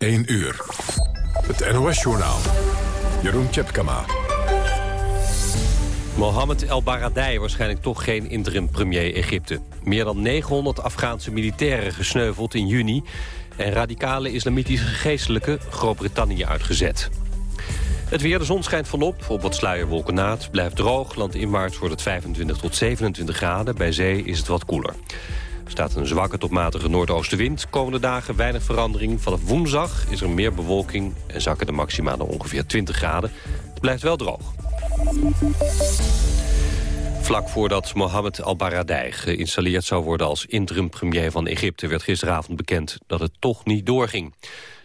1 uur. Het NOS-journaal. Jeroen Tjepkama. Mohammed El Baradei waarschijnlijk toch geen interim-premier Egypte. Meer dan 900 Afghaanse militairen gesneuveld in juni... en radicale islamitische geestelijke Groot-Brittannië uitgezet. Het weer, de zon schijnt volop, op wat sluierwolken na. Blijft droog, landinwaarts wordt het 25 tot 27 graden. Bij zee is het wat koeler. Staat een zwakke tot matige noordoostenwind. Komende dagen weinig verandering. Vanaf woensdag is er meer bewolking en zakken de maxima naar ongeveer 20 graden. Het blijft wel droog. Vlak voordat Mohammed al-Baradei geïnstalleerd zou worden als interim-premier van Egypte... werd gisteravond bekend dat het toch niet doorging.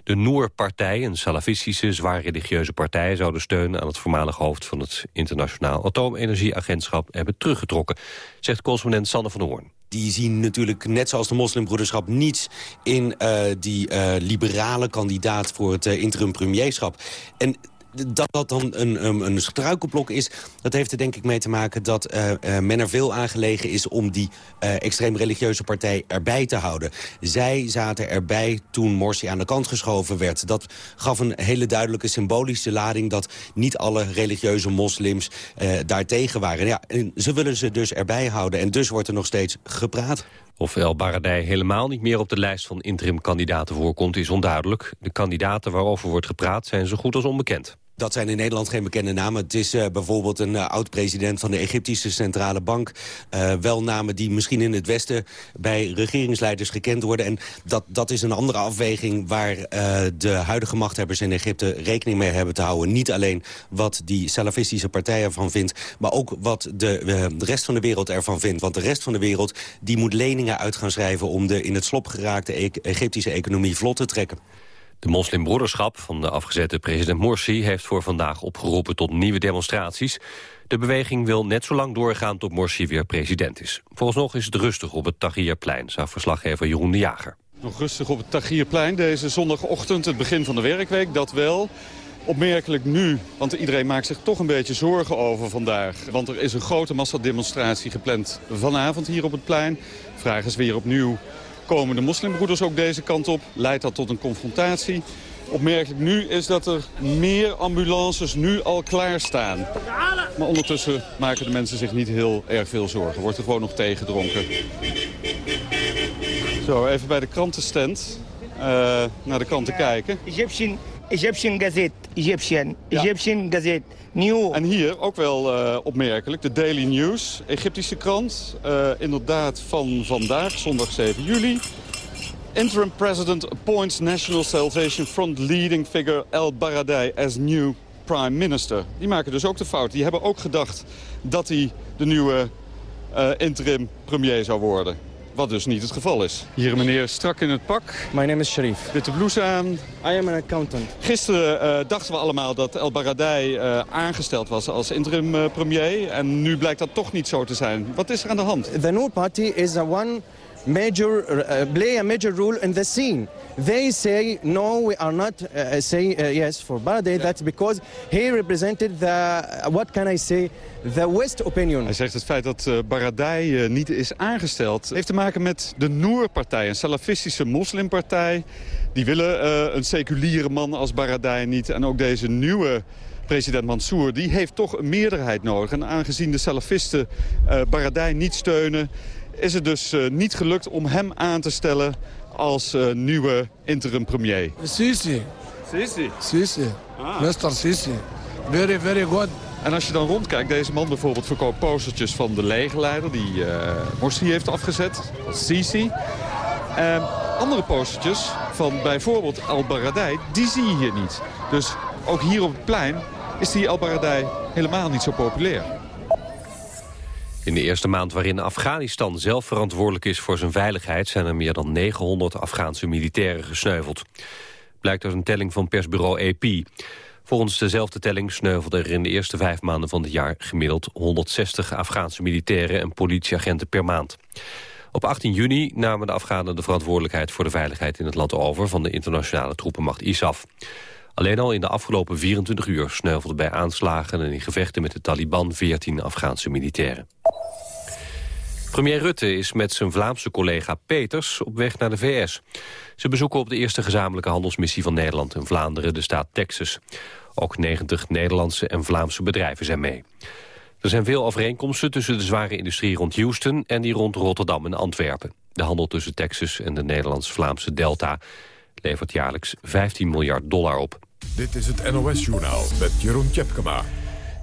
De Noor-partij, een salafistische, zwaar religieuze partij... zou de steun aan het voormalige hoofd van het Internationaal Atoomenergieagentschap hebben teruggetrokken, zegt correspondent Sanne van Hoorn die zien natuurlijk, net zoals de moslimbroederschap... niets in uh, die uh, liberale kandidaat voor het uh, interim premierschap. En dat dat dan een, een, een, is... dat heeft er denk ik mee te maken dat uh, uh, men er veel aangelegen is... om die uh, extreem religieuze partij erbij te houden. Zij zaten erbij toen Morsi aan de kant geschoven werd. Dat gaf een hele duidelijke symbolische lading... dat niet alle religieuze moslims daartegen waren. Ja, en ze willen ze dus erbij houden. En dus wordt er nog steeds gepraat. Of El helemaal niet meer op de lijst van interim-kandidaten voorkomt is onduidelijk. De kandidaten waarover wordt gepraat zijn zo goed als onbekend. Dat zijn in Nederland geen bekende namen. Het is uh, bijvoorbeeld een uh, oud-president van de Egyptische Centrale Bank. Uh, wel namen die misschien in het Westen bij regeringsleiders gekend worden. En dat, dat is een andere afweging waar de huidige machthebbers in Egypte rekening mee hebben te houden. Niet alleen wat die salafistische partij ervan vindt, maar ook wat de, rest van de wereld ervan vindt. Want de rest van de wereld die moet leningen uit gaan schrijven om de in het slop geraakte Egyptische economie vlot te trekken. De moslimbroederschap van de afgezette president Morsi... heeft voor vandaag opgeroepen tot nieuwe demonstraties. De beweging wil net zo lang doorgaan tot Morsi weer president is. Vooralsnog is het rustig op het Tahrirplein, zou verslaggever Jeroen de Jager. Nog rustig op het Tahrirplein deze zondagochtend, het begin van de werkweek, dat wel. Opmerkelijk nu, want iedereen maakt zich toch een beetje zorgen over vandaag. Want er is een grote massademonstratie gepland vanavond hier op het plein. Vraag is weer opnieuw Komen de moslimbroeders ook deze kant op? Leidt dat tot een confrontatie? Opmerkelijk nu is dat er meer ambulances nu al klaarstaan. Maar ondertussen maken de mensen zich niet heel erg veel zorgen. Wordt er gewoon nog tegengedronken. Zo, even bij de krantenstand uh, naar de kant te kijken. Egyptian Gazette, Egyptian, Egyptian Gazette. Nieuw. En hier ook wel uh, opmerkelijk, de Daily News, Egyptische krant. Uh, inderdaad van vandaag, zondag 7 juli. Interim President appoints National Salvation Front leading figure El Baradei as new prime minister. Die maken dus ook de fout. Die hebben ook gedacht dat hij de nieuwe uh, interim premier zou worden. Wat dus niet het geval is. Hier een meneer strak in het pak. My name is Sharif. Witte blouse aan. I am an accountant. Gisteren uh, dachten we allemaal dat El Baradei uh, aangesteld was als interim uh, premier. En nu blijkt dat toch niet zo te zijn. Wat is er aan de hand? The Noor Party is a one major, uh, play a major role in the scene. They say, no, we are not uh, saying uh, yes for Baradei. Yeah. That's because he represented the, what can I say, the West opinion. Hij zegt het feit dat uh, uh, niet is aangesteld... heeft te maken met de Noor-partij, een salafistische moslimpartij. Die willen uh, een seculiere man als Baradei niet. En ook deze nieuwe president Mansour, die heeft toch een meerderheid nodig. En aangezien de salafisten Baradei niet steunen is het dus uh, niet gelukt om hem aan te stellen als uh, nieuwe interim premier. Sisi. Sisi? Sisi. Ah. Mr. Sisi. Very, very good. En als je dan rondkijkt, deze man bijvoorbeeld verkoopt postertjes van de legerleider... die uh, Morsi heeft afgezet, Sisi. En andere postertjes van bijvoorbeeld Al-Baradei, die zie je hier niet. Dus ook hier op het plein is die Al-Baradei helemaal niet zo populair. In de eerste maand waarin Afghanistan zelf verantwoordelijk is voor zijn veiligheid... zijn er meer dan 900 Afghaanse militairen gesneuveld. Blijkt uit een telling van persbureau AP. Volgens dezelfde telling sneuvelden er in de eerste vijf maanden van het jaar... gemiddeld 160 Afghaanse militairen en politieagenten per maand. Op 18 juni namen de Afghanen de verantwoordelijkheid voor de veiligheid in het land over... van de internationale troepenmacht ISAF. Alleen al in de afgelopen 24 uur sneuvelden bij aanslagen en in gevechten met de Taliban 14 Afghaanse militairen. Premier Rutte is met zijn Vlaamse collega Peters op weg naar de VS. Ze bezoeken op de eerste gezamenlijke handelsmissie van Nederland in Vlaanderen, de staat Texas. Ook 90 Nederlandse en Vlaamse bedrijven zijn mee. Er zijn veel overeenkomsten tussen de zware industrie rond Houston... en die rond Rotterdam en Antwerpen. De handel tussen Texas en de Nederlands-Vlaamse delta... levert jaarlijks 15 miljard dollar op. Dit is het NOS-journaal met Jeroen Tjepkema.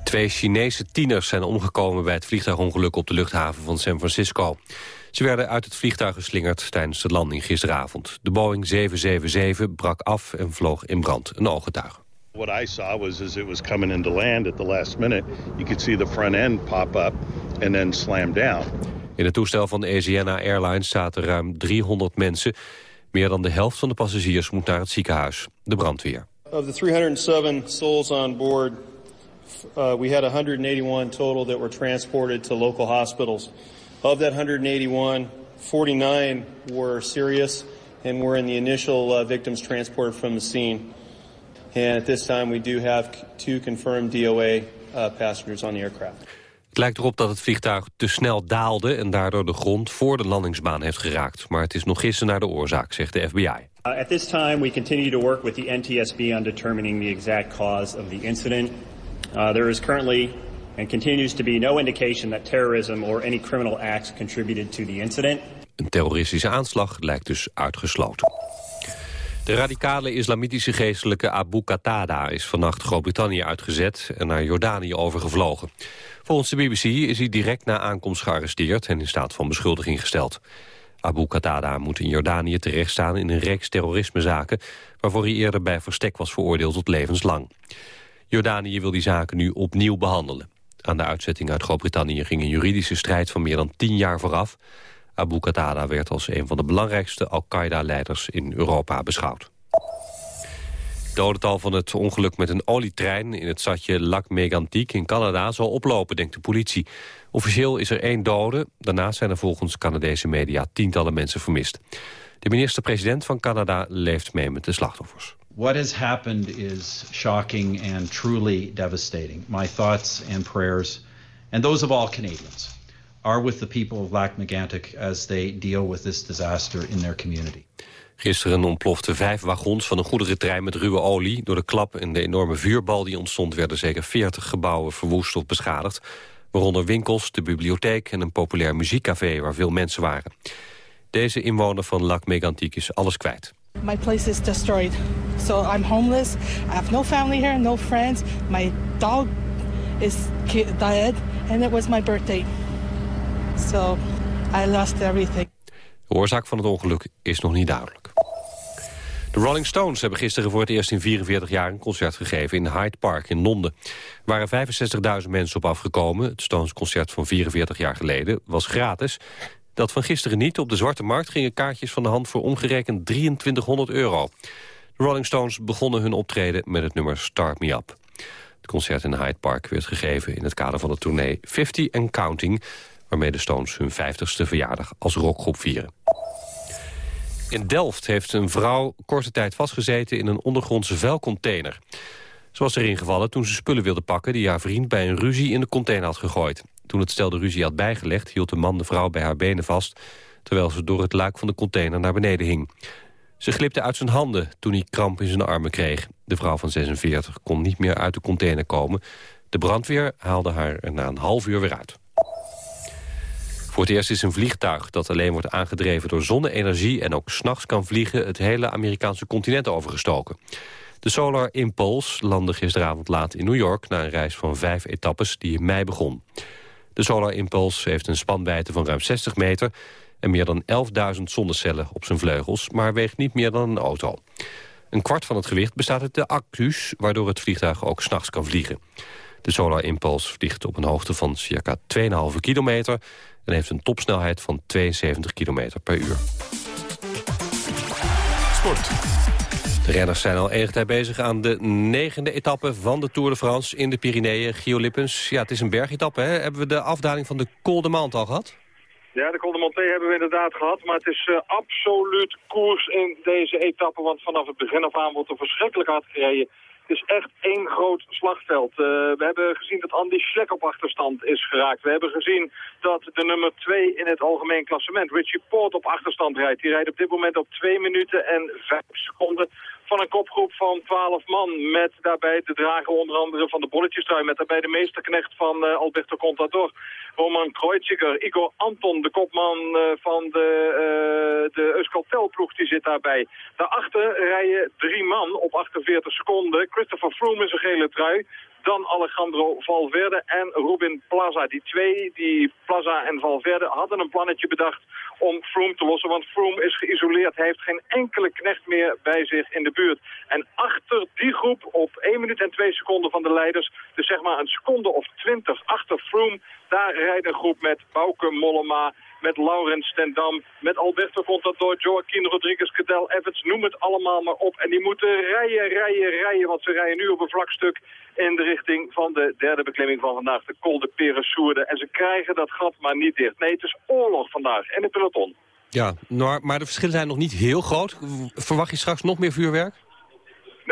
Twee Chinese tieners zijn omgekomen bij het vliegtuigongeluk op de luchthaven van San Francisco. Ze werden uit het vliegtuig geslingerd tijdens de landing gisteravond. De Boeing 777 brak af en vloog in brand, een ooggetuige. What I saw was as it was coming into land at the last minute, you could see the front end pop up and then slam down. In het toestel van de Asiana Airlines zaten ruim 300 mensen. Meer dan de helft van de passagiers moet naar het ziekenhuis. De brandweer. Of the 307 souls on board, uh, we had 181 total that were transported to local hospitals. Of that 181, 49 were serious and were in the initial uh, victims transported from the scene. And at this time we do have two confirmed DOA uh, passengers on the aircraft. Het lijkt erop dat het vliegtuig te snel daalde... en daardoor de grond voor de landingsbaan heeft geraakt. Maar het is nog gissen naar de oorzaak, zegt de FBI. Uh, at this time, we continue to work with the NTSB on determining the exact cause of the incident. Uh, there is currently and continues to be no indication that terrorism or any criminal acts contributed to the incident. Een terroristische aanslag lijkt dus uitgesloten. De radicale islamitische geestelijke Abu Qatada is vannacht Groot-Brittannië uitgezet en naar Jordanië overgevlogen. Volgens de BBC is hij direct na aankomst gearresteerd en in staat van beschuldiging gesteld. Abu Qatada moet in Jordanië terechtstaan in een reeks terrorismezaken... waarvoor hij eerder bij verstek was veroordeeld tot levenslang. Jordanië wil die zaken nu opnieuw behandelen. Aan de uitzetting uit Groot-Brittannië ging een juridische strijd van meer dan tien jaar vooraf. Abu Qatada werd als een van de belangrijkste Al-Qaeda-leiders in Europa beschouwd. Het dodental van het ongeluk met een olietrein in het stadje Lac Mégantic in Canada zal oplopen, denkt de politie. Officieel is er één dode, daarnaast zijn er volgens Canadese media tientallen mensen vermist. De minister-president van Canada leeft mee met de slachtoffers. What has happened is shocking and truly devastating. My thoughts and prayers, and those of all Canadians, are with the people of Lac Megantic as they deal with this disaster in their community. Gisteren ontploften vijf wagons van een goederentrein met ruwe olie. Door de klap en de enorme vuurbal die ontstond... werden zeker 40 gebouwen verwoest of beschadigd. Waaronder winkels, de bibliotheek en een populair muziekcafé... waar veel mensen waren. Deze inwoner van Lac Megantic is alles kwijt. My place is destroyed. So I'm homeless. I have no family here, no friends. My dog is dead and it was my birthday. So I lost everything. De oorzaak van het ongeluk is nog niet duidelijk. De Rolling Stones hebben gisteren voor het eerst in 44 jaar een concert gegeven in Hyde Park in Londen. Er waren 65.000 mensen op afgekomen. Het Stones-concert van 44 jaar geleden was gratis. Dat van gisteren niet. Op de Zwarte Markt gingen kaartjes van de hand voor omgerekend 2300 euro. De Rolling Stones begonnen hun optreden met het nummer Start Me Up. Het concert in Hyde Park werd gegeven in het kader van de tournee 50 and Counting... waarmee de Stones hun 50ste verjaardag als rockgroep vieren. In Delft heeft een vrouw korte tijd vastgezeten in een ondergrondse vuilcontainer. Ze was erin gevallen toen ze spullen wilde pakken... die haar vriend bij een ruzie in de container had gegooid. Toen het stel de ruzie had bijgelegd, hield de man de vrouw bij haar benen vast... terwijl ze door het luik van de container naar beneden hing. Ze glipte uit zijn handen toen hij kramp in zijn armen kreeg. De vrouw van 46 kon niet meer uit de container komen. De brandweer haalde haar na een half uur weer uit. Voor het eerst is een vliegtuig dat alleen wordt aangedreven door zonne-energie... en ook s'nachts kan vliegen het hele Amerikaanse continent overgestoken. De Solar Impulse landde gisteravond laat in New York... na een reis van vijf etappes die in mei begon. De Solar Impulse heeft een spanwijdte van ruim 60 meter... en meer dan 11.000 zonnecellen op zijn vleugels... maar weegt niet meer dan een auto. Een kwart van het gewicht bestaat uit de accu's... waardoor het vliegtuig ook s'nachts kan vliegen. De Solar Impulse vliegt op een hoogte van circa 2,5 kilometer... en heeft een topsnelheid van 72 kilometer per uur. Sport. De renners zijn al enige tijd bezig aan de negende etappe van de Tour de France in de Pyreneeën. Gio Lippens, ja, het is een bergetappe. Hè? Hebben we de afdaling van de Col de Mant al gehad? Ja, de Col de Monté hebben we inderdaad gehad. Maar het is uh, absoluut koers in deze etappe. Want vanaf het begin af aan wordt er verschrikkelijk hard gereden. Is echt één groot slagveld. Uh, we hebben gezien dat Andy Schleck op achterstand is geraakt. We hebben gezien dat de nummer 2 in het algemeen klassement, Richie Poort, op achterstand rijdt. Die rijdt op dit moment op 2 minuten en 5 seconden van een kopgroep van 12 man. Met daarbij de drager onder andere van de bolletjestrui. Met daarbij de meesterknecht van uh, Alberto Contador. Roman Kreuziger, Igor Anton, de kopman uh, van de, uh, de Euskaltel-ploeg, die zit daarbij. Daarachter rijden drie man op 48 seconden. Christopher Froome is een gele trui. Dan Alejandro Valverde en Rubin Plaza. Die twee, die Plaza en Valverde, hadden een plannetje bedacht om Froome te lossen. Want Froome is geïsoleerd. Hij heeft geen enkele knecht meer bij zich in de buurt. En achter die groep op 1 minuut en 2 seconden van de leiders... dus zeg maar een seconde of 20 achter Froome... daar rijdt een groep met Bauke Mollema met Laurens Stendam, met Alberto Contador, Joaquin Rodriguez, Cadel Evans, noem het allemaal maar op. En die moeten rijden, rijden, rijden, want ze rijden nu op een vlak stuk in de richting van de derde beklimming van vandaag, de Col de Peresourde. En ze krijgen dat gat maar niet dicht. Nee, het is oorlog vandaag in het peloton. Ja, maar de verschillen zijn nog niet heel groot. Verwacht je straks nog meer vuurwerk?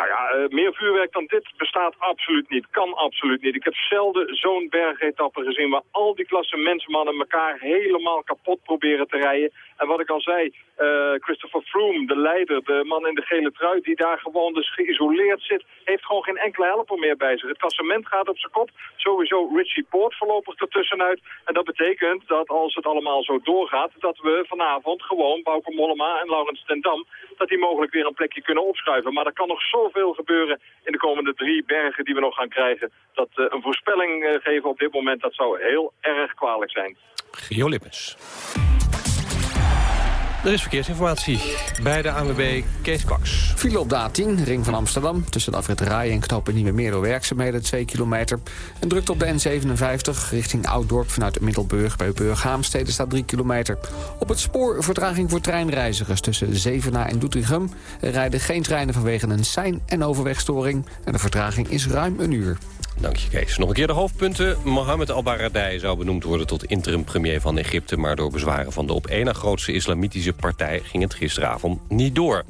Nou ja, uh, meer vuurwerk dan dit bestaat absoluut niet. Kan absoluut niet. Ik heb zelden zo'n bergetappe gezien waar al die klasse mensenmannen elkaar helemaal kapot proberen te rijden. En wat ik al zei, uh, Christopher Froome, de leider, de man in de gele trui die daar gewoon dus geïsoleerd zit, heeft gewoon geen enkele helper meer bij zich. Het klassement gaat op zijn kop. Sowieso Richie Poort voorlopig ertussenuit. En dat betekent dat als het allemaal zo doorgaat, dat we vanavond gewoon Bauke Mollema en Laurens ten Dam, dat die mogelijk weer een plekje kunnen opschuiven. Maar er kan nog zoveel gebeuren in de komende drie bergen die we nog gaan krijgen. Dat uh, een voorspelling uh, geven op dit moment, dat zou heel erg kwalijk zijn. Gio. Er is verkeersinformatie bij de ANWB Kees Kwaks. File op de A10, ring van Amsterdam. Tussen de afrit Rijden en knopen Nieuwe Meer door werkzaamheden 2 kilometer. En drukt op de N57 richting Ouddorp vanuit Middelburg. Bij Burg-Haamstede staat 3 kilometer. Op het spoor vertraging voor treinreizigers tussen Zevenaar en Doetinchem. Er rijden geen treinen vanwege een sein- en overwegstoring. En de vertraging is ruim een uur. Dank je, Kees. Nog een keer de hoofdpunten. Mohammed al-Baradei zou benoemd worden tot interim-premier van Egypte... maar door bezwaren van de op één na grootste islamitische partij... ging het gisteravond niet door.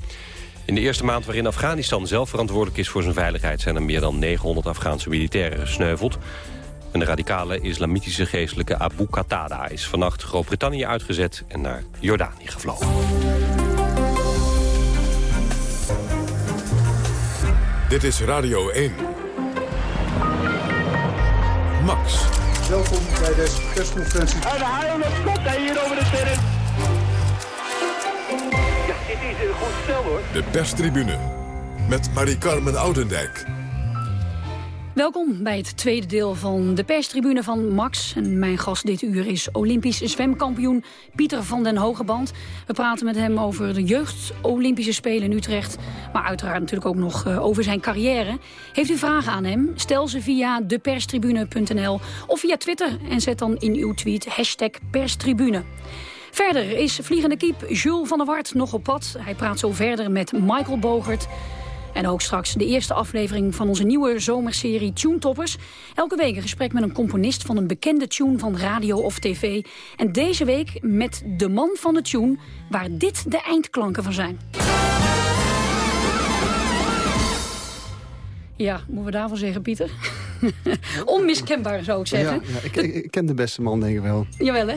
In de eerste maand waarin Afghanistan zelf verantwoordelijk is voor zijn veiligheid... zijn er meer dan 900 Afghaanse militairen gesneuveld. En de radicale islamitische geestelijke Abu Qatada... is vannacht Groot-Brittannië uitgezet en naar Jordanië gevlogen. Dit is Radio 1. Max. Welkom bij deze persconferentie. En de haal komt hij hier over de terrein. Ja, dit is een goed stel hoor. De perstribune met Marie-Carmen Oudendijk. Welkom bij het tweede deel van de perstribune van Max. En mijn gast dit uur is Olympisch zwemkampioen Pieter van den Hogeband. We praten met hem over de jeugd Olympische Spelen in Utrecht. Maar uiteraard natuurlijk ook nog uh, over zijn carrière. Heeft u vragen aan hem? Stel ze via deperstribune.nl of via Twitter. En zet dan in uw tweet hashtag perstribune. Verder is vliegende kiep Jules van der Wart nog op pad. Hij praat zo verder met Michael Bogert... En ook straks de eerste aflevering van onze nieuwe zomerserie Tune Toppers. Elke week een gesprek met een componist van een bekende tune van radio of tv. En deze week met de man van de tune, waar dit de eindklanken van zijn. Ja, moeten we daarvan zeggen, Pieter? Onmiskenbaar, zou ik zeggen. Ja, ja ik, ik, ken de beste man, denk ik wel. Jawel, hè?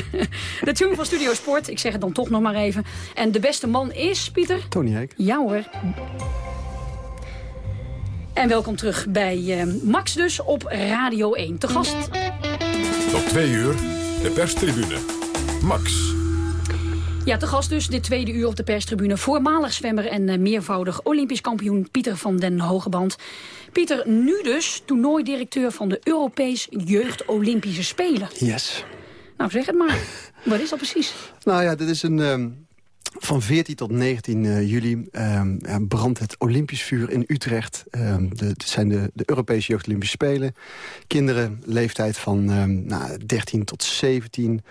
de tune van Studio Sport, ik zeg het dan toch nog maar even. En de beste man is, Pieter? Tony Heek. Ja hoor. En welkom terug bij uh, Max dus op Radio 1. Te gast... Tot twee uur, de perstribune. Max. Ja, te gast dus dit tweede uur op de perstribune. Voormalig zwemmer en uh, meervoudig Olympisch kampioen Pieter van den Hogeband. Pieter, nu dus toernooidirecteur van de Europees Jeugd Olympische Spelen. Yes. Nou, zeg het maar. Wat is dat precies? Nou ja, dit is een... Um, van 14 tot 19 uh, juli um, brandt het Olympisch vuur in Utrecht. Um, de, het zijn de, de Europese Jeugd Olympische Spelen. Kinderen, leeftijd van nou, 13 tot 17...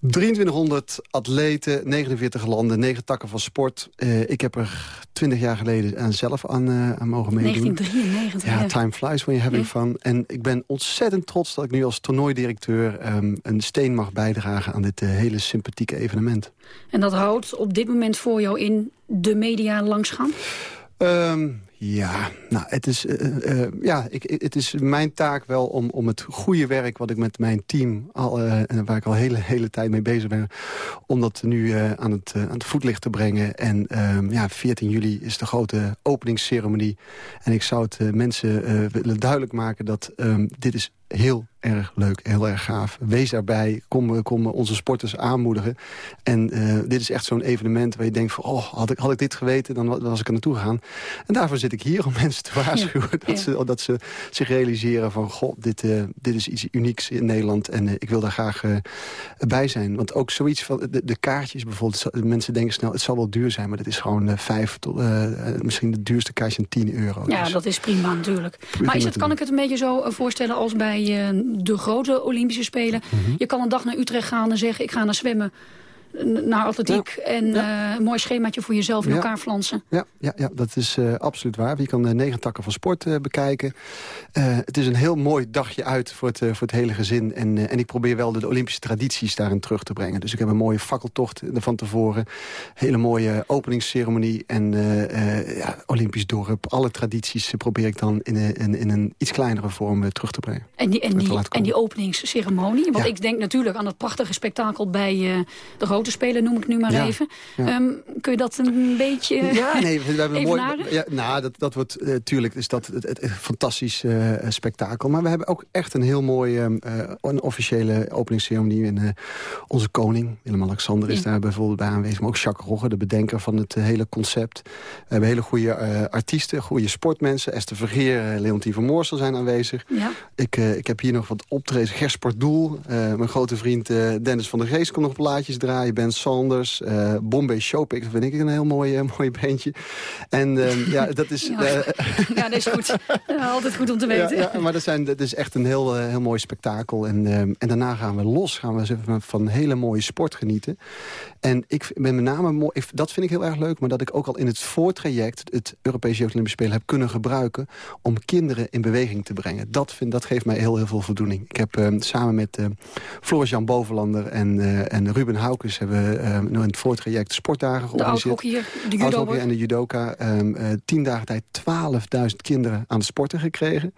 2300 atleten, 49 landen, 9 takken van sport. Uh, ik heb er 20 jaar geleden aan zelf aan, uh, aan mogen meedoen. 1993. Ja, time flies when you're having fun. En ik ben ontzettend trots dat ik nu als toernooidirecteur... Um, een steen mag bijdragen aan dit uh, hele sympathieke evenement. En dat houdt op dit moment voor jou in de media langsgaan? Um, Ja, nou, het is, uh, uh, ja, ik, het is mijn taak wel om, om het goede werk... wat ik met mijn team, al, uh, waar ik al hele, hele tijd mee bezig ben... om dat nu aan, het, aan het voetlicht te brengen. En ehm, ja, 14 juli is de grote openingsceremonie. En ik zou het mensen willen duidelijk maken dat um, dit is heel erg leuk, heel erg gaaf. Wees daarbij, kom, kom onze sporters aanmoedigen. En dit is echt zo'n evenement waar je denkt van... oh, had ik, had ik dit geweten, dan was ik er naartoe gegaan. En daarvoor zit ik hier om mensen te waarschuwen... Ja, dat. Ze, dat ze zich realiseren van... goh, dit, uh, dit is iets unieks in Nederland en uh, ik wil daar graag bij zijn. Want ook zoiets van de, de kaartjes bijvoorbeeld... mensen denken snel, het zal wel duur zijn... maar dat is gewoon vijf tot... misschien de duurste kaartje 10 euro. Ja, dus. dat is prima natuurlijk. Prima maar is het, kan ik het een beetje zo voorstellen als bij de grote Olympische Spelen. Mm -hmm. Je kan een dag naar Utrecht gaan en zeggen... ik ga naar zwemmen naar atletiek ja. en ja. Uh, een mooi schemaatje voor jezelf in ja. elkaar flansen. Ja, ja, ja dat is uh, absoluut waar. Je kan de negen takken van sport uh, bekijken. het is een heel mooi dagje uit voor het, voor het hele gezin. En, en ik probeer wel de, Olympische tradities daarin terug te brengen. Dus ik heb een mooie fakkeltocht van tevoren. Hele mooie openingsceremonie. En ja, Olympisch dorp. Alle tradities probeer ik dan in, in, in een iets kleinere vorm terug te brengen. En die, en die, en die openingsceremonie? Want ik denk natuurlijk aan het prachtige spektakel bij de grote spelen, noem ik nu maar ja, even. Ja. Um, kun je dat een beetje Ja, nee, we hebben een mooi... Ja, nou, dat, dat wordt natuurlijk uh, is dat het, het, het fantastisch uh, spektakel. Maar we hebben ook echt een heel mooi uh, een officiële openingsceremonie. En, onze koning, Willem-Alexander, is daar bijvoorbeeld bij aanwezig. Maar ook Jacques Rogge, de bedenker van het hele concept. We hebben hele goede artiesten, goede sportmensen. Esther Vergeer, Leontien van Moorsel zijn aanwezig. Ja. Ik, ik heb hier nog wat optreden. Gersport Doel, mijn grote vriend Dennis van der Geest komt nog plaatjes draaien. Ben Sanders, uh, Bombay Showpick. Dat vind ik een heel mooi, uh, mooi beentje. En uh, ja, dat is... ja, ja, dat is goed. altijd goed om te weten. Ja, ja maar dat, zijn, dat is echt een heel, heel mooi spektakel. En, en daarna gaan we los. Gaan we van hele mooie sport genieten. En ik ben met name mooi... Dat vind ik heel erg leuk. Maar dat ik ook al in het voortraject... het Europese Jeugd Olympische Spelen heb kunnen gebruiken... om kinderen in beweging te brengen. Dat, vind, dat geeft mij heel, heel veel voldoening. Ik heb samen met Floris-Jan Bovenlander en, en Ruben Haukes hebben we uh, in het voortraject sportdagen georganiseerd. De de judo en de judoka. Um, uh, tien dagen tijd 12.000 kinderen aan het sporten gekregen.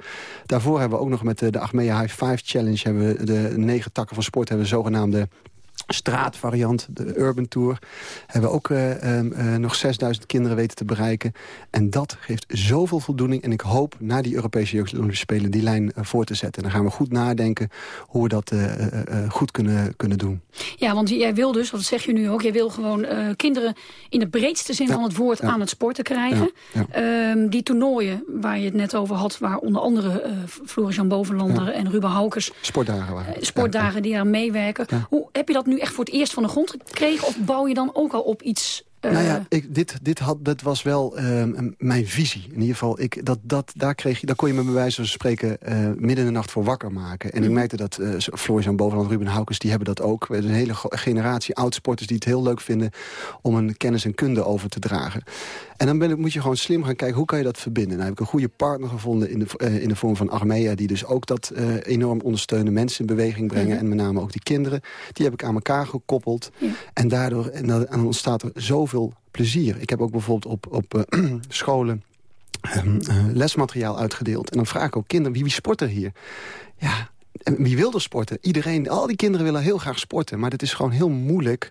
Daarvoor hebben we ook nog met de, de Achmea High Five Challenge... hebben we de negen takken van sport hebben we zogenaamde straatvariant, de Urban Tour... hebben we ook uh, uh, nog 6000 kinderen weten te bereiken. En dat geeft zoveel voldoening. En ik hoop na die Europese Jeugd Olympische Spelen die lijn uh, voor te zetten. En dan gaan we goed nadenken hoe we dat goed kunnen, kunnen doen. Ja, want jij wil dus, dat zeg je nu ook... jij wil gewoon kinderen in de breedste zin ja, van het woord ja. aan het sporten krijgen. Ja, um, die toernooien waar je het net over had... waar onder andere Floris-Jan Bovenlander en Ruben Haukers... Sportdagen waren. sportdagen die aan meewerken. Hoe heb je dat nu echt voor het eerst van de grond gekregen? Of bouw je dan ook al op iets. Nou ja, ik, dit, dit had, dat was wel uh, mijn visie. In ieder geval, ik, dat, dat, daar, kreeg je, daar kon je me bij wijze van spreken uh, midden in de nacht voor wakker maken. En mm. ik merkte dat uh, Floris aan Bovenland, Ruben Haukes, die hebben dat ook. We hebben een hele generatie oudsporters die het heel leuk vinden... om een kennis en kunde over te dragen. En dan ben ik, moet je gewoon slim gaan kijken, hoe kan je dat verbinden? Nou heb ik een goede partner gevonden in de, in de vorm van Armea... die dus ook dat enorm ondersteunen, mensen in beweging brengen... Mm. en met name ook die kinderen. Die heb ik aan elkaar gekoppeld. En daardoor en dan ontstaat er zoveel plezier. Ik heb ook bijvoorbeeld op, op uh, scholen lesmateriaal uitgedeeld. En dan vraag ik ook kinderen, wie, wie sport er hier? Ja, en wie wil er sporten? Iedereen, al die kinderen willen heel graag sporten. Maar het is gewoon heel moeilijk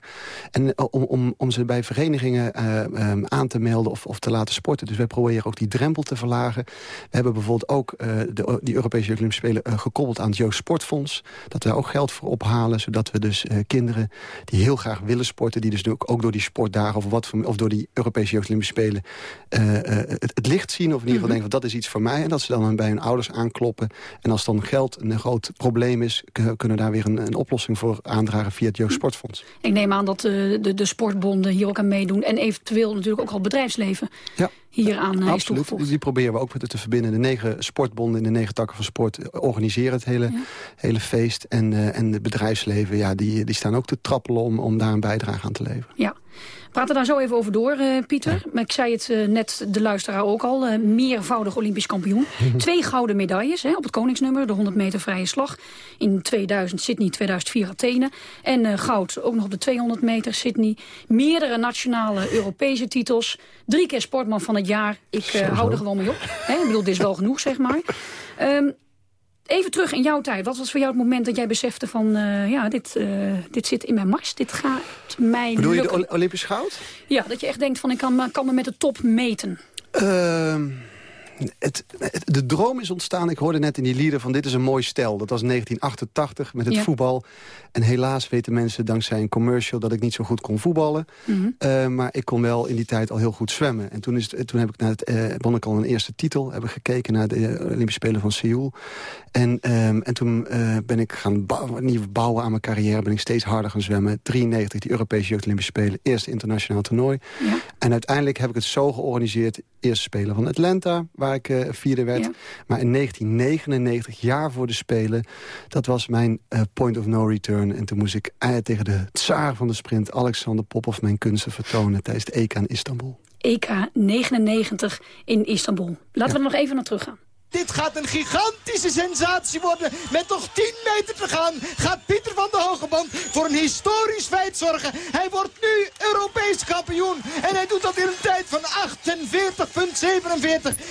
en, om, om, om ze bij verenigingen uh, um, aan te melden of, of te laten sporten. Dus wij proberen ook die drempel te verlagen. We hebben bijvoorbeeld ook uh, de, die Europese Olympische Spelen uh, gekoppeld aan het Joost Sportfonds. Dat we daar ook geld voor ophalen. Zodat we dus kinderen die heel graag willen sporten... die dus ook, ook door die sportdagen of, wat voor, of door die Europese Jeugd Olympische Spelen... Het, het, licht zien of in ieder geval mm -hmm. denken... dat is iets voor mij. En dat ze dan bij hun ouders aankloppen. En als dan geld een groot probleem is... kunnen we daar weer een, een oplossing voor aandragen via het Jeugdsportfonds. Ik neem aan dat uh, de, de sportbonden hier ook aan meedoen. En eventueel natuurlijk ook al bedrijfsleven ja. hier aan uh, Absoluut, die proberen we ook te verbinden. De negen sportbonden in de negen takken van sport organiseren het hele, ja. hele feest. En, uh, en het bedrijfsleven, ja, die, die staan ook te trappelen om, om daar een bijdrage aan te leveren. Ja. Praten daar zo even over door, uh, Pieter. Maar ik zei het uh, net de luisteraar ook al. Uh, meervoudig Olympisch kampioen. Twee gouden medailles hè, op het koningsnummer. De 100 meter vrije slag. In 2000 Sydney, 2004 Athene. En goud ook nog op de 200 meter Sydney. Meerdere nationale Europese titels. Drie keer sportman van het jaar. Ik hou er gewoon mee op. Hè? Ik bedoel, dit is wel genoeg, zeg maar. Um, Even terug in jouw tijd. Wat was voor jou het moment dat jij besefte van... Uh, ja, dit, uh, dit zit in mijn mars, dit gaat mij Bedoel lukken. je de Olympisch goud? Ja, dat je echt denkt van ik kan, kan me met de top meten. Uh, het, de droom is ontstaan, ik hoorde net in die lieden van dit is een mooi stel. Dat was 1988 met het Ja. voetbal. En helaas weten mensen dankzij een commercial dat ik niet zo goed kon voetballen. Mhm. Eh, maar ik kon wel in die tijd al heel goed zwemmen. En toen, is het, toen heb ik naar het, eh, won ik al een eerste titel. Heb ik gekeken naar de eh, Olympische Spelen van Seoul. En, ehm, en toen eh, ben ik gaan bouwen, nieuw bouwen aan mijn carrière. Ben ik steeds harder gaan zwemmen. 93, die Europese Jeugd Olympische Spelen. Eerste internationaal toernooi. En uiteindelijk heb ik het zo georganiseerd. Eerste Spelen van Atlanta, waar ik eh, vierde werd. Ja. Maar in 1999, jaar voor de Spelen... dat was mijn eh, point of no return. En toen moest ik eh, tegen de tsaar van de sprint... Alexander Popov mijn kunsten vertonen tijdens de EK in Istanbul. EK 99 in Istanbul. Laten we er nog even naar terug gaan. Dit gaat een gigantische sensatie worden. Met nog 10 meter te gaan gaat Pieter van de Hogeband voor een historisch feit zorgen. Hij wordt nu Europees kampioen. En hij doet dat in een tijd van 48,47.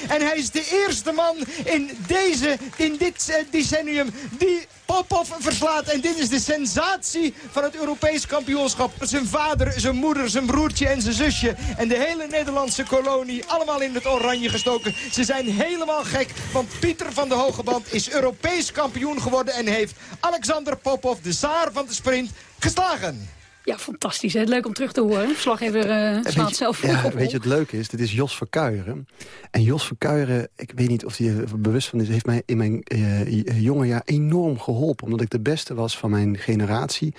En hij is de eerste man in, deze, in dit eh, decennium die Popov verslaat. En dit is de sensatie van het Europees kampioenschap. Zijn vader, zijn moeder, zijn broertje en zijn zusje. En de hele Nederlandse kolonie allemaal in het oranje gestoken. Ze zijn helemaal gek, want Pieter van de Hogeband is Europees kampioen geworden... en heeft Alexander Popov, de zaar van de sprint, geslagen. Ja, fantastisch. Hè? Leuk om terug te horen. Verslaggever uh, slaat zelf ja, op. weet je, het leuke is, dit is Jos Verkuijeren. En Jos Verkuijeren, ik weet niet of hij er bewust van is... heeft mij in mijn eh, jonge jaar enorm geholpen. Omdat ik de beste was van mijn generatie.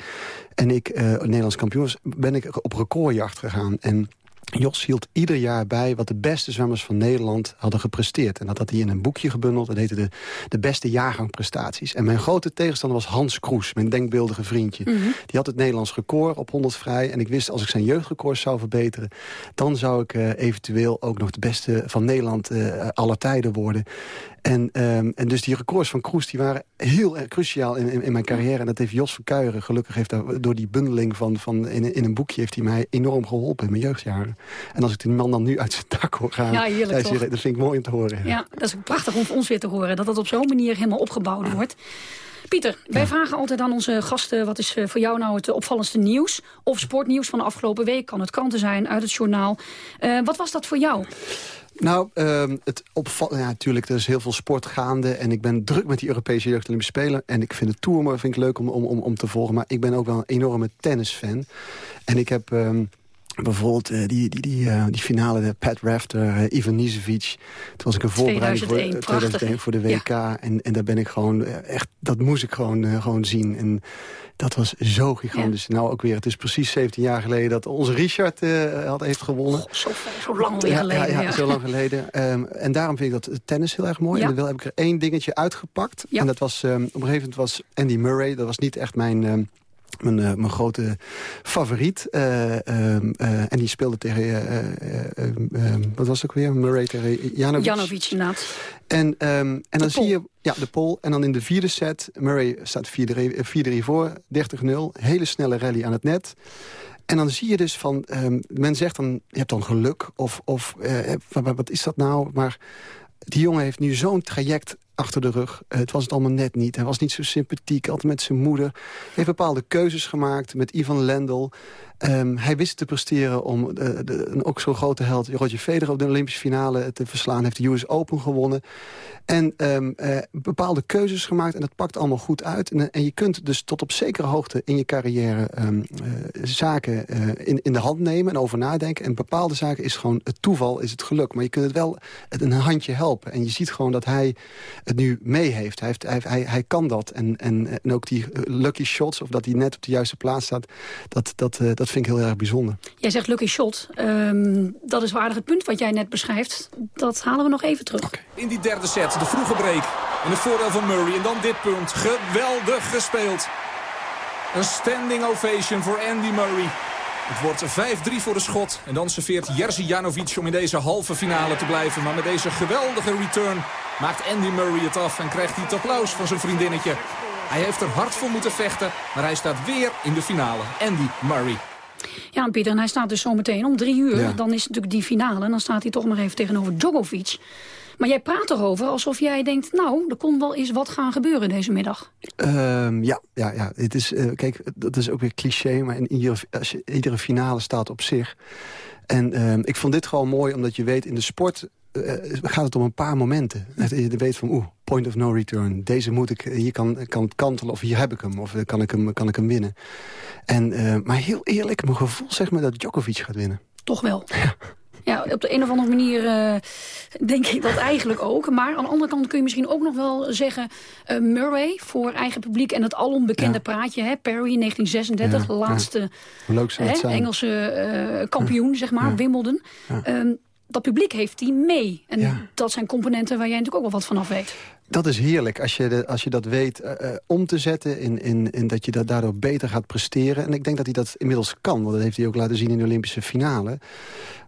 En ik, eh, Nederlands kampioen was, ben ik op recordjacht gegaan. En Jos hield ieder jaar bij wat de beste zwemmers van Nederland hadden gepresteerd. En dat had hij in een boekje gebundeld. Dat heette de, de beste jaargangprestaties. En mijn grote tegenstander was Hans Kroes, mijn denkbeeldige vriendje. Mhm. Die had het Nederlands record op 100 vrij. En ik wist, als ik zijn jeugdrecord zou verbeteren... dan zou ik eh, eventueel ook nog de beste van Nederland eh aller tijden worden. En, ehm, en dus die records van Kroes die waren heel erg cruciaal in, in, in mijn carrière. En dat heeft Jos Verkuijeren gelukkig heeft daar, door die bundeling van, van in, in een boekje... heeft hij mij enorm geholpen in mijn jeugdjaren. En als ik die man dan nu uit zijn dak hoor gaan... Ja, heerlijk, toch? dat vind ik mooi om te horen. Ja, dat is prachtig om voor ons weer te horen. Dat dat op zo'n manier helemaal opgebouwd wordt. Pieter, wij vragen altijd aan onze gasten... wat is eh, voor jou nou het opvallendste nieuws? Of sportnieuws van de afgelopen week. Kan het kranten zijn, uit het journaal. Eh, wat was dat voor jou? Nou, ehm, het opvalt... Ja, natuurlijk, er is heel veel sport gaande. En ik ben druk met die Europese Jeugd Olympische Spelen. En ik vind het toermen vind ik leuk om, om, om, om te volgen. Maar ik ben ook wel een enorme tennisfan. En ik heb... ehm, Bijvoorbeeld eh, die, die, die, eh, die finale, de Pat Rafter, eh, Ivan Nisevic. Toen was ik een voorbereiding voor, 2001, 2001 voor de WK. En, en daar ben ik gewoon echt, dat moest ik gewoon, gewoon zien. En dat was zo gigantisch. Nou ook weer, het is precies 17 jaar geleden dat onze Richard had, heeft gewonnen. Zo, zo lang weer geleden. Ja, ja, zo lang geleden. Ehm, en daarom vind ik dat tennis heel erg mooi. En dan heb ik er één dingetje uitgepakt. En dat was, ehm, op een gegeven moment was Andy Murray. Dat was niet echt mijn... ehm, mijn, eh, mijn grote favoriet. Eh, ehm, eh, en die speelde tegen... eh, eh, ehm, wat was het ook weer? Murray tegen Janovic. Janovic inderdaad. En, ehm, en dan zie je ja, de pol. En dan in de vierde set, Murray staat 4-3 eh, 4-3 voor, 30-0. Hele snelle rally aan het net. En dan zie je dus van, men zegt dan, je hebt dan geluk. Of, of wat is dat nou? Maar die jongen heeft nu zo'n traject achter de rug. Eh, het was het allemaal net niet. Hij was niet zo sympathiek, altijd met zijn moeder. Hij heeft bepaalde keuzes gemaakt met Ivan Lendl. Ehm, hij wist te presteren om de, een ook zo'n grote held... Roger Federer op de Olympische finale te verslaan. heeft de US Open gewonnen. En ehm, eh, bepaalde keuzes gemaakt. En dat pakt allemaal goed uit. En, en je kunt dus tot op zekere hoogte in je carrière... ehm, eh, zaken eh, in, in de hand nemen en over nadenken. En bepaalde zaken is gewoon het toeval, is het geluk. Maar je kunt het wel een handje helpen. En je ziet gewoon dat hij het nu mee heeft. Hij, heeft, hij, hij, kan dat. En, en, ook die eh, lucky shots, of dat hij net op de juiste plaats staat... dat, dat, eh, dat vind ik heel erg bijzonder. Jij zegt lucky shot. Ehm, dat is waardig het punt wat jij net beschrijft. Dat halen we nog even terug. In die derde set, de vroege break. En het voordeel van Murray. En dan dit punt. Geweldig gespeeld. Een standing ovation voor Andy Murray. Het wordt 5-3 voor de schot. En dan serveert Jerzy Janovic om in deze halve finale te blijven. Maar met deze geweldige return maakt Andy Murray het af. En krijgt hij het applaus van zijn vriendinnetje. Hij heeft er hard voor moeten vechten. Maar hij staat weer in de finale. Andy Murray. Ja, Pieter, en hij staat dus zometeen om drie uur. Ja. Dan is natuurlijk die finale. En dan staat hij toch maar even tegenover Djokovic. Maar jij praat erover alsof jij denkt... nou, er kon wel eens wat gaan gebeuren deze middag. Ehm, ja, ja, ja. Het is, eh, kijk, dat is ook weer cliché, maar in iedere, als je, iedere finale staat op zich. En ehm, ik vond dit gewoon mooi, omdat je weet, in de sport eh, gaat het om een paar momenten. Dat je weet van, oeh, point of no return. Deze moet ik, hier kan, kan het kantelen, of hier heb ik hem, of eh, kan ik hem, kan ik hem winnen. En, eh, maar heel eerlijk, mijn gevoel zegt me dat Djokovic gaat winnen. Toch wel. Ja, op de een of andere manier eh, denk ik dat eigenlijk ook. Maar aan de andere kant kun je misschien ook nog wel zeggen... eh, Murray voor eigen publiek en het alom bekende praatje. Hè, Perry 1936, Ja, ja. laatste leuk hè? Engelse eh, kampioen, zeg maar, Ja. Wimbledon. Ja. Dat publiek heeft hij mee. En Ja. dat zijn componenten waar jij natuurlijk ook wel wat van af weet. Dat is heerlijk, als je, de, als je dat weet eh, eh, om te zetten... In, in, in dat je dat daardoor beter gaat presteren. En ik denk dat hij dat inmiddels kan, want dat heeft hij ook laten zien in de Olympische finale.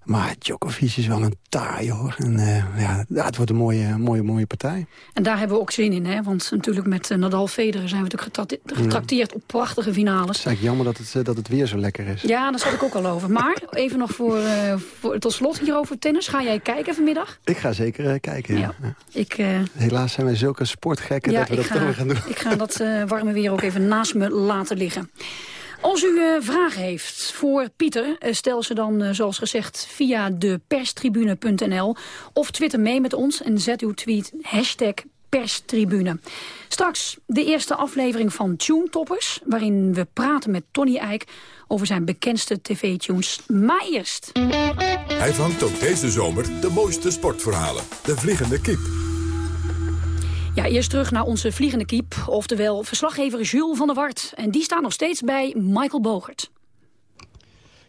Maar Djokovic is wel een taai, hoor. En eh, ja, het wordt een mooie, mooie, mooie partij. En daar hebben we ook zin in. Hè? Want natuurlijk met eh, Nadal Federer zijn we natuurlijk getrakteerd op prachtige finales. Het is eigenlijk jammer dat het, eh, dat het weer zo lekker is. Ja, daar zat ik ook al over. Maar even nog voor, voor tot slot hierover tennis. Ga jij kijken vanmiddag? Ik ga zeker kijken, ja. Ik, Helaas zijn wij zulke sportgekken dat we dat toch gaan doen. Ik ga dat warme weer ook even naast me laten liggen. Als u eh, vragen heeft voor Pieter, eh, stel ze dan eh, zoals gezegd via de perstribune.nl of twitter mee met ons en zet uw tweet hashtag perstribune. Straks de eerste aflevering van Tune Toppers, waarin we praten met Tony Eijk over zijn bekendste tv-tunes. Maar eerst... Hij vangt ook deze zomer de mooiste sportverhalen. De Vliegende Kiep. Ja, eerst terug naar onze vliegende kiep, oftewel verslaggever Jules van der Wart. En die staat nog steeds bij Michael Bogert.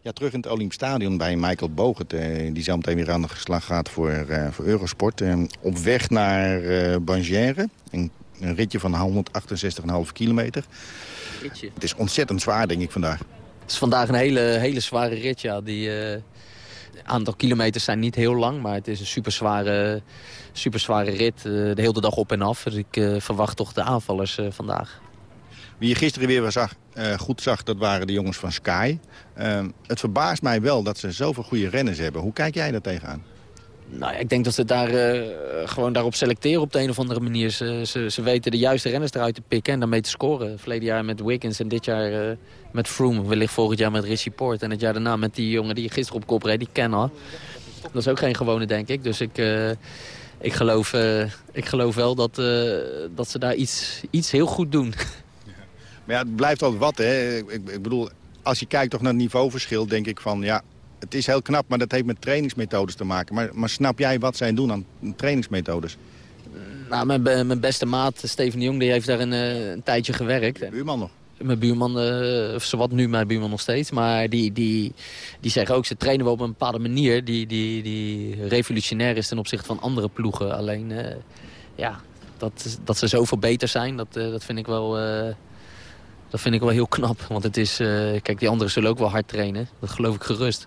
Ja, terug in het Olympisch Stadion bij Michael Bogert. eh, die zo meteen weer aan de slag gaat voor, eh, voor Eurosport. Eh, op weg naar eh Bangière. Een, een ritje van 168,5 kilometer. Ritje. Het is ontzettend zwaar, denk ik, vandaag. Het is vandaag een hele, hele zware rit. Ja. Die eh, aantal kilometers zijn niet heel lang, maar het is een super zware, super zware rit. eh, de hele dag op en af. Dus ik eh, verwacht toch de aanvallers eh, vandaag. Wie je gisteren weer zag, goed zag, dat waren de jongens van Sky. Eh, het verbaast mij wel dat ze zoveel goede renners hebben. Hoe kijk jij daar tegenaan? Nou, ja, ik denk dat ze daar gewoon daarop selecteren op de een of andere manier. Ze, ze, ze weten de juiste renners eruit te pikken en daarmee te scoren. Verleden jaar met Wiggins en dit jaar met Froome. Wellicht volgend jaar met Richie Port. En het jaar daarna met die jongen die gisteren op kop reed, die Kenna. Dat is ook geen gewone, denk ik. Dus ik, ik, geloof, eh, ik geloof wel dat, eh, dat ze daar iets, iets heel goed doen. Maar ja, het blijft altijd wat, hè. Ik, ik bedoel, als je kijkt toch naar het niveauverschil, denk ik van... ja, het is heel knap, maar dat heeft met trainingsmethodes te maken. Maar, maar snap jij wat zij doen aan trainingsmethodes? Nou, mijn, mijn beste maat, Steven de Jong, die heeft daar een, eh, een tijdje gewerkt. buurman nog? Mijn buurman, eh, of zowat nu mijn buurman nog steeds. Maar die, die, die zeggen ook, ze trainen wel op een bepaalde manier... die, die, die revolutionair is ten opzichte van andere ploegen. Alleen, eh, ja, dat, dat ze zoveel beter zijn, dat, eh, dat vind ik wel... dat vind ik wel heel knap. Want het is, eh, kijk, die anderen zullen ook wel hard trainen. Dat geloof ik gerust.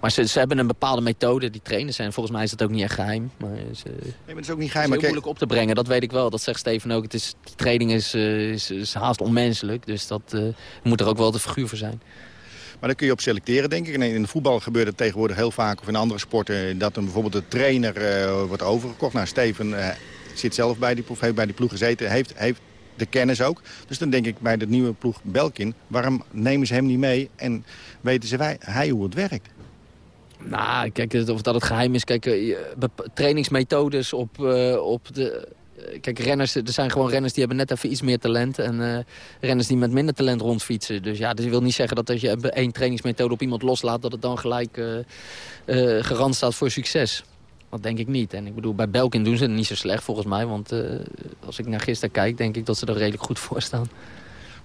Maar ze, ze hebben een bepaalde methode, die trainen zijn. Volgens mij is dat ook niet echt geheim. Maar ze, Nee, maar het is ook niet het is geheim. heel moeilijk op te brengen, dat weet ik wel. Dat zegt Steven ook. Het is, de training is, eh, is, is haast onmenselijk. Dus dat eh, moet er ook wel de figuur voor zijn. Maar daar kun je op selecteren, denk ik. En in de voetbal gebeurt het tegenwoordig heel vaak, of in andere sporten... dat een, bijvoorbeeld de trainer wordt overgekocht. Nou, Steven zit zelf bij die, ploeg, heeft bij die ploeg gezeten, heeft, heeft de kennis ook. Dus dan denk ik bij de nieuwe ploeg Belkin... waarom nemen ze hem niet mee en weten ze wij, hij hoe het werkt? Nou, kijk, of dat het geheim is. Kijk, eh, trainingsmethodes op, eh, op de... eh, Kijk, renners, er zijn gewoon renners die hebben net even iets meer talent. En renners die met minder talent rondfietsen. Dus ja, dus je wil niet zeggen dat als je één trainingsmethode op iemand loslaat... dat het dan gelijk eh, garant staat voor succes. Dat denk ik niet. En ik bedoel, bij Belkin doen ze het niet zo slecht volgens mij. Want eh, als ik naar gisteren kijk, denk ik dat ze er redelijk goed voor staan.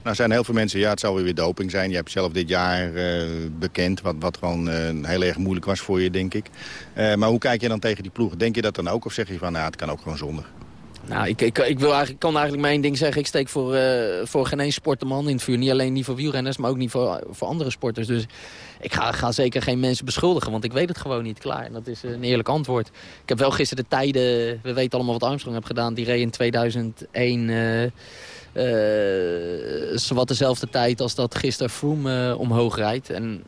Nou zijn heel veel mensen, ja, het zal weer doping zijn. Je hebt zelf dit jaar eh, bekend, wat, wat gewoon eh, heel erg moeilijk was voor je, denk ik. Maar hoe kijk je dan tegen die ploeg? Denk je dat dan ook of zeg je van, nou, het kan ook gewoon zonder? Nou, ik, ik, ik wil eigenlijk, kan eigenlijk één ding zeggen. Ik steek voor, voor geen één sport de man in het vuur. Niet alleen niet voor wielrenners, maar ook niet voor, voor andere sporters. Dus ik ga, ga zeker geen mensen beschuldigen, want ik weet het gewoon niet. Klaar, en dat is een eerlijk antwoord. Ik heb wel gisteren de tijden... We weten allemaal wat Armstrong heeft gedaan. Die reed in 2001... Uh, uh, wat dezelfde tijd als dat gisteren Froome uh, omhoog rijdt. En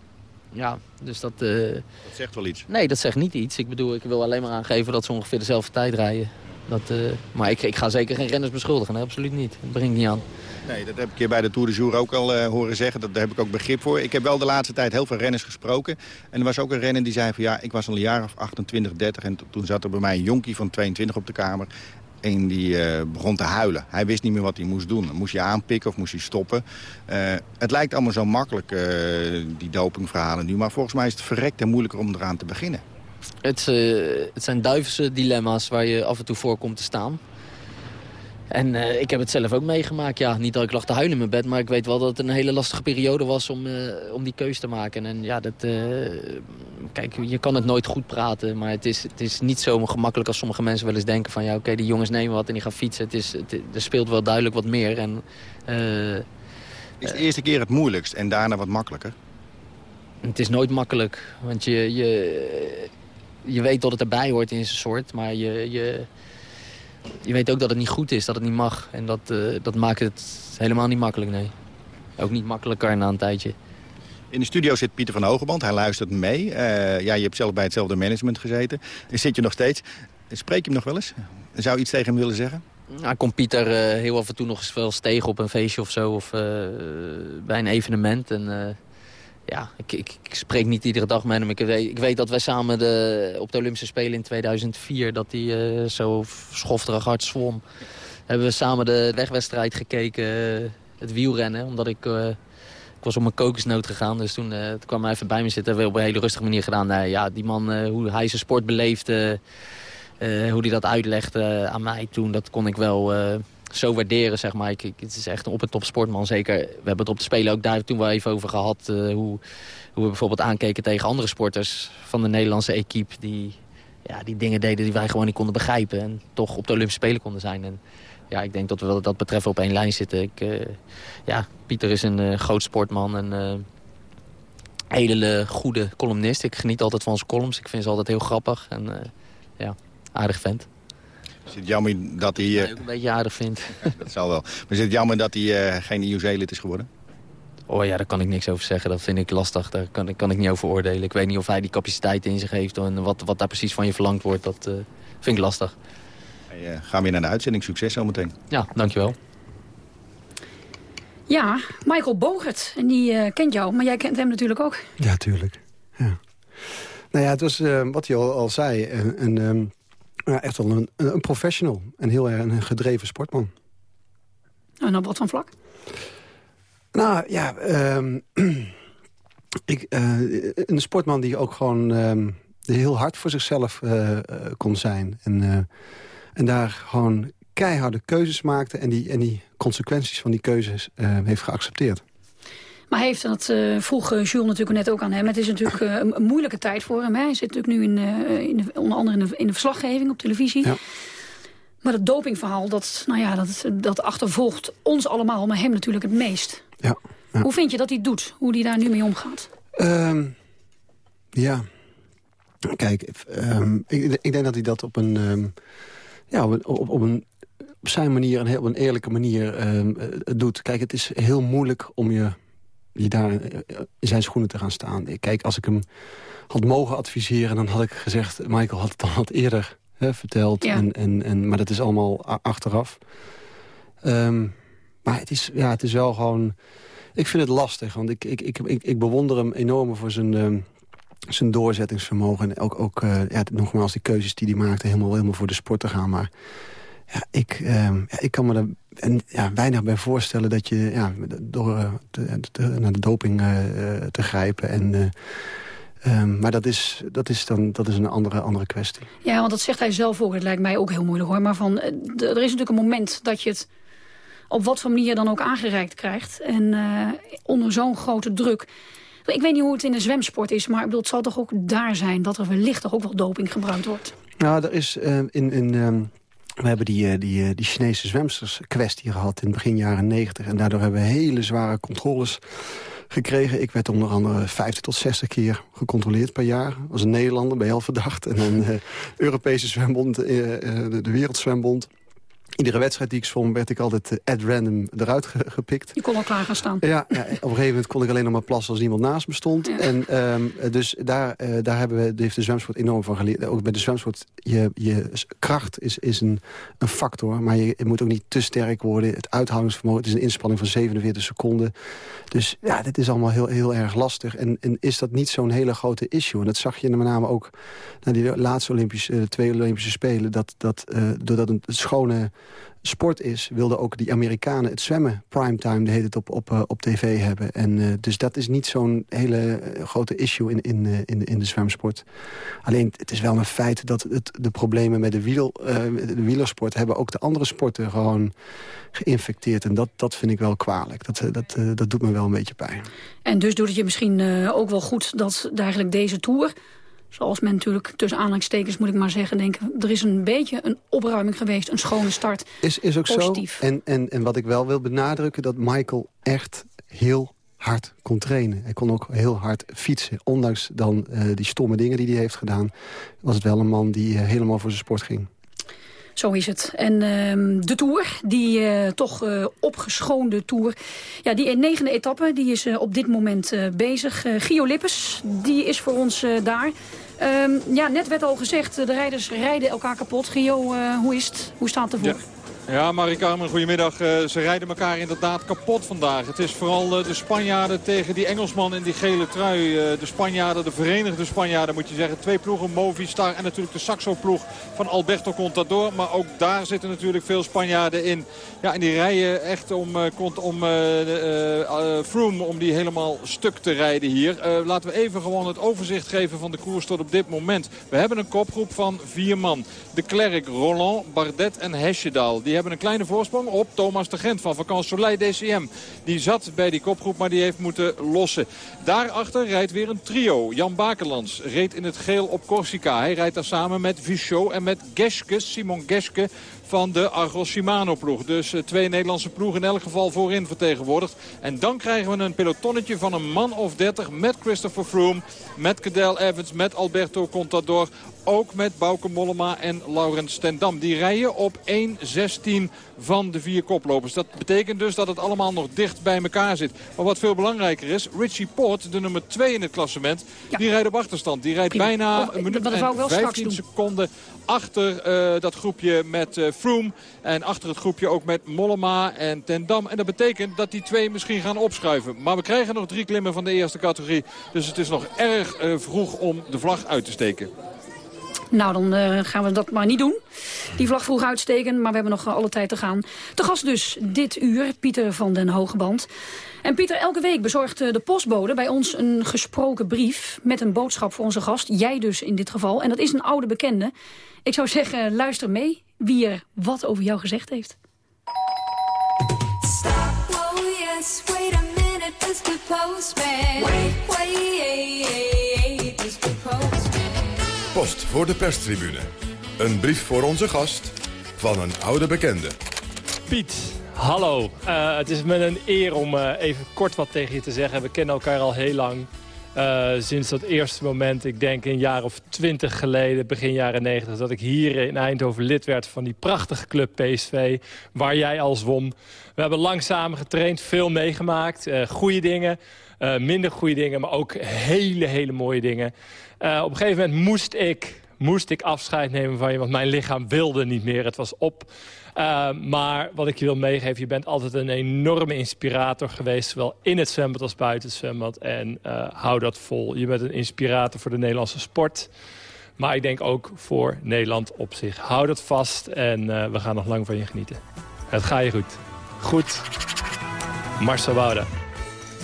ja, dus dat... Uh, dat zegt wel iets. Nee, dat zegt niet iets. Ik bedoel, ik wil alleen maar aangeven dat ze ongeveer dezelfde tijd rijden. Dat, maar ik, ik ga zeker geen renners beschuldigen, absoluut niet. Dat brengt niet aan. Nee, dat heb ik hier bij de Tour de Jour ook al uh, horen zeggen. Dat, daar heb ik ook begrip voor. Ik heb wel de laatste tijd heel veel renners gesproken. En er was ook een renner die zei van ja, ik was al een jaar of 28, 30... en toen zat er bij mij een jonkie van 22 op de kamer. En die uh, begon te huilen. Hij wist niet meer wat hij moest doen. Moest je aanpikken of moest hij stoppen? Uh, het lijkt allemaal zo makkelijk, die dopingverhalen nu. Maar volgens mij is het verrekt en moeilijker om eraan te beginnen. Het, het zijn duivelse dilemma's waar je af en toe voor komt te staan. En uh, ik heb het zelf ook meegemaakt. Ja, niet dat ik lag te huilen in mijn bed, maar ik weet wel dat het een hele lastige periode was om, uh, om die keus te maken. En ja, dat, uh, kijk, je kan het nooit goed praten, maar het is, het is niet zo gemakkelijk als sommige mensen wel eens denken van ja, oké, okay, die jongens nemen wat en die gaan fietsen. Het is, het, er speelt wel duidelijk wat meer. En, is de eerste keer het moeilijkst en daarna wat makkelijker? Het is nooit makkelijk, want je, je, je weet dat het erbij hoort in zijn soort, maar je... je je weet ook dat het niet goed is, dat het niet mag. En dat, uh, dat maakt het helemaal niet makkelijk, nee. Ook niet makkelijker na een tijdje. In de studio zit Pieter van Hogeband, hij luistert mee. Uh, ja, je hebt zelf bij hetzelfde management gezeten. En zit je nog steeds. Spreek je hem nog wel eens? Zou je iets tegen hem willen zeggen? Nou, komt Pieter uh, heel af en toe nog eens wel eens tegen op een feestje of zo. Of bij een evenement. En ja, ik, ik, ik, spreek niet iedere dag met hem. Ik weet, ik weet dat wij samen de, op de Olympische Spelen in 2004... dat hij uh, zo schofterig hard zwom. Hebben we samen de wegwedstrijd gekeken, uh, het wielrennen. Omdat ik... Uh, ik was op mijn kokosnoot gegaan, dus toen, toen kwam hij even bij me zitten. Hebben we op een hele rustige manier gedaan. ja, die man, hoe hij zijn sport beleefde... hoe hij dat uitlegde aan mij toen, dat kon ik wel zo waarderen, zeg maar. Ik, het is echt een op- en top sportman, zeker. We hebben het op de Spelen ook daar toen wel even over gehad. Uh, hoe, hoe we bijvoorbeeld aankeken tegen andere sporters van de Nederlandse equipe... die, ja, die dingen deden die wij gewoon niet konden begrijpen. En toch op de Olympische Spelen konden zijn. En ja, ik denk dat we wat dat betreft op één lijn zitten. Ik, uh, ja, Pieter is een uh, groot sportman en uh, hele goede columnist. Ik geniet altijd van zijn columns. Ik vind ze altijd heel grappig en ja, aardig vent. Is het jammer dat hij... Uh... ook een beetje aardig vindt. dat zal wel. Maar is het jammer dat hij uh, geen IOC-lid is geworden? Oh ja, daar kan ik niks over zeggen. Dat vind ik lastig. Daar kan, kan ik niet over oordelen. Ik weet niet of hij die capaciteit in zich heeft. En wat, wat daar precies van je verlangd wordt, dat uh, vind ik lastig. Hey, gaan we weer naar de uitzending. Succes zometeen. Ja, dankjewel. Ja, Michael Bogert. En die kent jou, maar jij kent hem natuurlijk ook. Ja, tuurlijk. Ja. Nou ja, het was wat hij al, al zei. Een, een um ja, echt wel een, een professional. En heel erg een gedreven sportman. En op wat van vlak? Nou, ja... Um, ik, uh, een sportman die ook gewoon um, heel hard voor zichzelf uh, uh, kon zijn. En, en daar gewoon keiharde keuzes maakte... en die, en die consequenties van die keuzes heeft geaccepteerd. Maar heeft, dat uh, vroeg Jules natuurlijk net ook aan hem... het is natuurlijk uh, een moeilijke tijd voor hem. Hè. Hij zit natuurlijk nu in, uh, in de, onder andere in de, in de, verslaggeving op televisie. Ja. Maar het dopingverhaal, dat, nou ja, dat, dat achtervolgt ons allemaal... maar hem natuurlijk het meest. Ja, ja. Hoe vind je dat hij doet? Hoe hij daar nu mee omgaat? Um, ja, kijk, um, ik, ik, denk dat hij dat op een... Um, ja, op, op, op een op zijn manier, een heel, op een eerlijke manier doet. Kijk, het is heel moeilijk om je die daar in zijn schoenen te gaan staan. Kijk, als ik hem had mogen adviseren... dan had ik gezegd, Michael had het dan wat eerder hè, verteld. Ja. En, en, en, maar dat is allemaal achteraf. Um, maar het is, ja, het is wel gewoon... Ik vind het lastig, want ik, ik, ik, ik, ik bewonder hem enorm voor zijn... Um, zijn doorzettingsvermogen en ook, ook uh, ja, nogmaals die keuzes die hij maakte... helemaal, helemaal voor de sport te gaan. Maar ja, ik, uh, ja, ik kan me er en, ja, weinig bij voorstellen dat je ja, door uh, te, te, naar de doping uh, te grijpen. En, um, maar dat is, dat is dan dat is een andere, andere kwestie. Ja, want dat zegt hij zelf ook. Het lijkt mij ook heel moeilijk hoor. Maar van, er is natuurlijk een moment dat je het op wat voor manier dan ook aangereikt krijgt. En onder zo'n grote druk... Ik weet niet hoe het in de zwemsport is, maar ik bedoel, het zal toch ook daar zijn... dat er wellicht toch ook wel doping gebruikt wordt? Nou, er is uh, in, in um, We hebben die, eh, die, eh, die Chinese zwemsters kwestie gehad in begin jaren 90. En daardoor hebben we hele zware controles gekregen. Ik werd onder andere 50 tot 60 keer gecontroleerd per jaar. Als een Nederlander ben je al verdacht. En dan uh, Europese zwembond, de Wereldzwembond. Iedere wedstrijd die ik zwom werd ik altijd uh, at random eruit ge gepikt. Je kon al klaar gaan staan. Ja, ja, op een gegeven moment kon ik alleen nog maar plassen als iemand naast me stond. Ja. En um, dus daar, uh, daar hebben we, heeft de zwemsport enorm van geleerd. Ook bij de zwemsport, je, je kracht is, is een, een factor. Maar je, je, moet ook niet te sterk worden. Het uithoudingsvermogen, het is een inspanning van 47 seconden. Dus ja, dit is allemaal heel, heel erg lastig. En, en is dat niet zo'n hele grote issue? En dat zag je met name ook na die laatste Olympische, uh, twee Olympische Spelen. Dat, dat uh, doordat een schone sport is, wilden ook die Amerikanen het zwemmen primetime de heet het op, op, uh, op tv hebben. En uh, dus dat is niet zo'n hele grote issue in, in, in, in de zwemsport. Alleen het is wel een feit dat het, de problemen met de, wiel, de wielersport hebben ook de andere sporten gewoon geïnfecteerd. En dat, dat vind ik wel kwalijk. Dat, dat, dat doet me wel een beetje pijn. En dus doet het je misschien ook wel goed dat eigenlijk deze Tour zoals men natuurlijk tussen aanhalingstekens moet ik maar zeggen... denken, er is een beetje een opruiming geweest, een schone start. Is, is ook Positief. zo. En, en, en wat ik wel wil benadrukken, dat Michael echt heel hard kon trainen. Hij kon ook heel hard fietsen. Ondanks dan uh, die stomme dingen die hij heeft gedaan... was het wel een man die uh, helemaal voor zijn sport ging. Zo is het. En uh, de Tour, die uh, toch uh, opgeschoonde Tour... Ja, die negende etappe, die is uh, op dit moment bezig. Gio Lippes, die is voor ons daar. Um, ja, net werd al gezegd, de rijders rijden elkaar kapot. Gio, hoe is het? Hoe staat het ervoor? Ja. Ja, Marie Carmen, goedemiddag. Uh, ze rijden elkaar inderdaad kapot vandaag. Het is vooral uh, de Spanjaarden tegen die Engelsman in die gele trui. Uh, de Spanjaarden, de Verenigde Spanjaarden moet je zeggen. Twee ploegen, Movistar en natuurlijk de Saxo-ploeg van Alberto Contador. Maar ook daar zitten natuurlijk veel Spanjaarden in. Ja, en die rijden echt om, om Froome om die helemaal stuk te rijden hier. laten we even gewoon het overzicht geven van de koers tot op dit moment. We hebben een kopgroep van vier man. De Klerk, Roland, Bardet en Hesjedal. Hebben een kleine voorsprong op Thomas de Gent van Vakant Soleil DCM. Die zat bij die kopgroep, maar die heeft moeten lossen. Daarachter rijdt weer een trio. Jan Bakelands reed in het geel op Corsica. Hij rijdt daar samen met Vichot en met Geske, Simon Geske van de Argos Shimano ploeg. Dus uh, twee Nederlandse ploegen in elk geval voorin vertegenwoordigd. En dan krijgen we een pelotonnetje van een man of 30 met Christopher Froome, met Cadel Evans, met Alberto Contador. Ook met Bauke Mollema en Laurens Stendam. Die rijden op 1.16 van de vier koplopers. Dat betekent dus dat het allemaal nog dicht bij elkaar zit. Maar wat veel belangrijker is, Richie Port, de nummer 2 in het klassement, ja. die rijdt op achterstand. Die rijdt Prima. bijna oh, een minuut en 15 seconden achter uh, dat groepje met uh, En achter het groepje ook met Mollema en Tendam. En dat betekent dat die twee misschien gaan opschuiven. Maar we krijgen nog drie klimmen van de eerste categorie. Dus het is nog erg uh, vroeg om de vlag uit te steken. Nou, dan uh, gaan we dat maar niet doen. Die vlag vroeg uitsteken, maar we hebben nog uh, alle tijd te gaan. Te gast dus dit uur, Pieter van den Hogeband. En Pieter, elke week bezorgt de postbode bij ons een gesproken brief... met een boodschap voor onze gast, jij dus in dit geval. En dat is een oude bekende. Ik zou zeggen, luister mee wie er wat over jou gezegd heeft. Stop, oh yes, wait a minute, Mr. Postman. Wait, wait, Mr. Postman. Post voor de perstribune. Een brief voor onze gast van een oude bekende. Piet, hallo. Uh, het is me een eer om uh, even kort wat tegen je te zeggen. We kennen elkaar al heel lang. Uh, sinds dat eerste moment, ik denk een jaar of twintig geleden, begin jaren negentig... dat ik hier in Eindhoven lid werd van die prachtige club PSV, waar jij al zwom. We hebben lang samen getraind, veel meegemaakt, uh, goede dingen, uh, minder goede dingen... maar ook hele, hele mooie dingen. Op een gegeven moment moest ik, moest ik afscheid nemen van je... want mijn lichaam wilde niet meer, het was op. Uh, maar wat ik je wil meegeven, je bent altijd een enorme inspirator geweest... zowel in het zwembad als buiten het zwembad. En uh, hou dat vol. Je bent een inspirator voor de Nederlandse sport... Maar ik denk ook voor Nederland op zich. Hou dat vast en uh, we gaan nog lang van je genieten. Het gaat je goed. Goed. Marcel Wouda.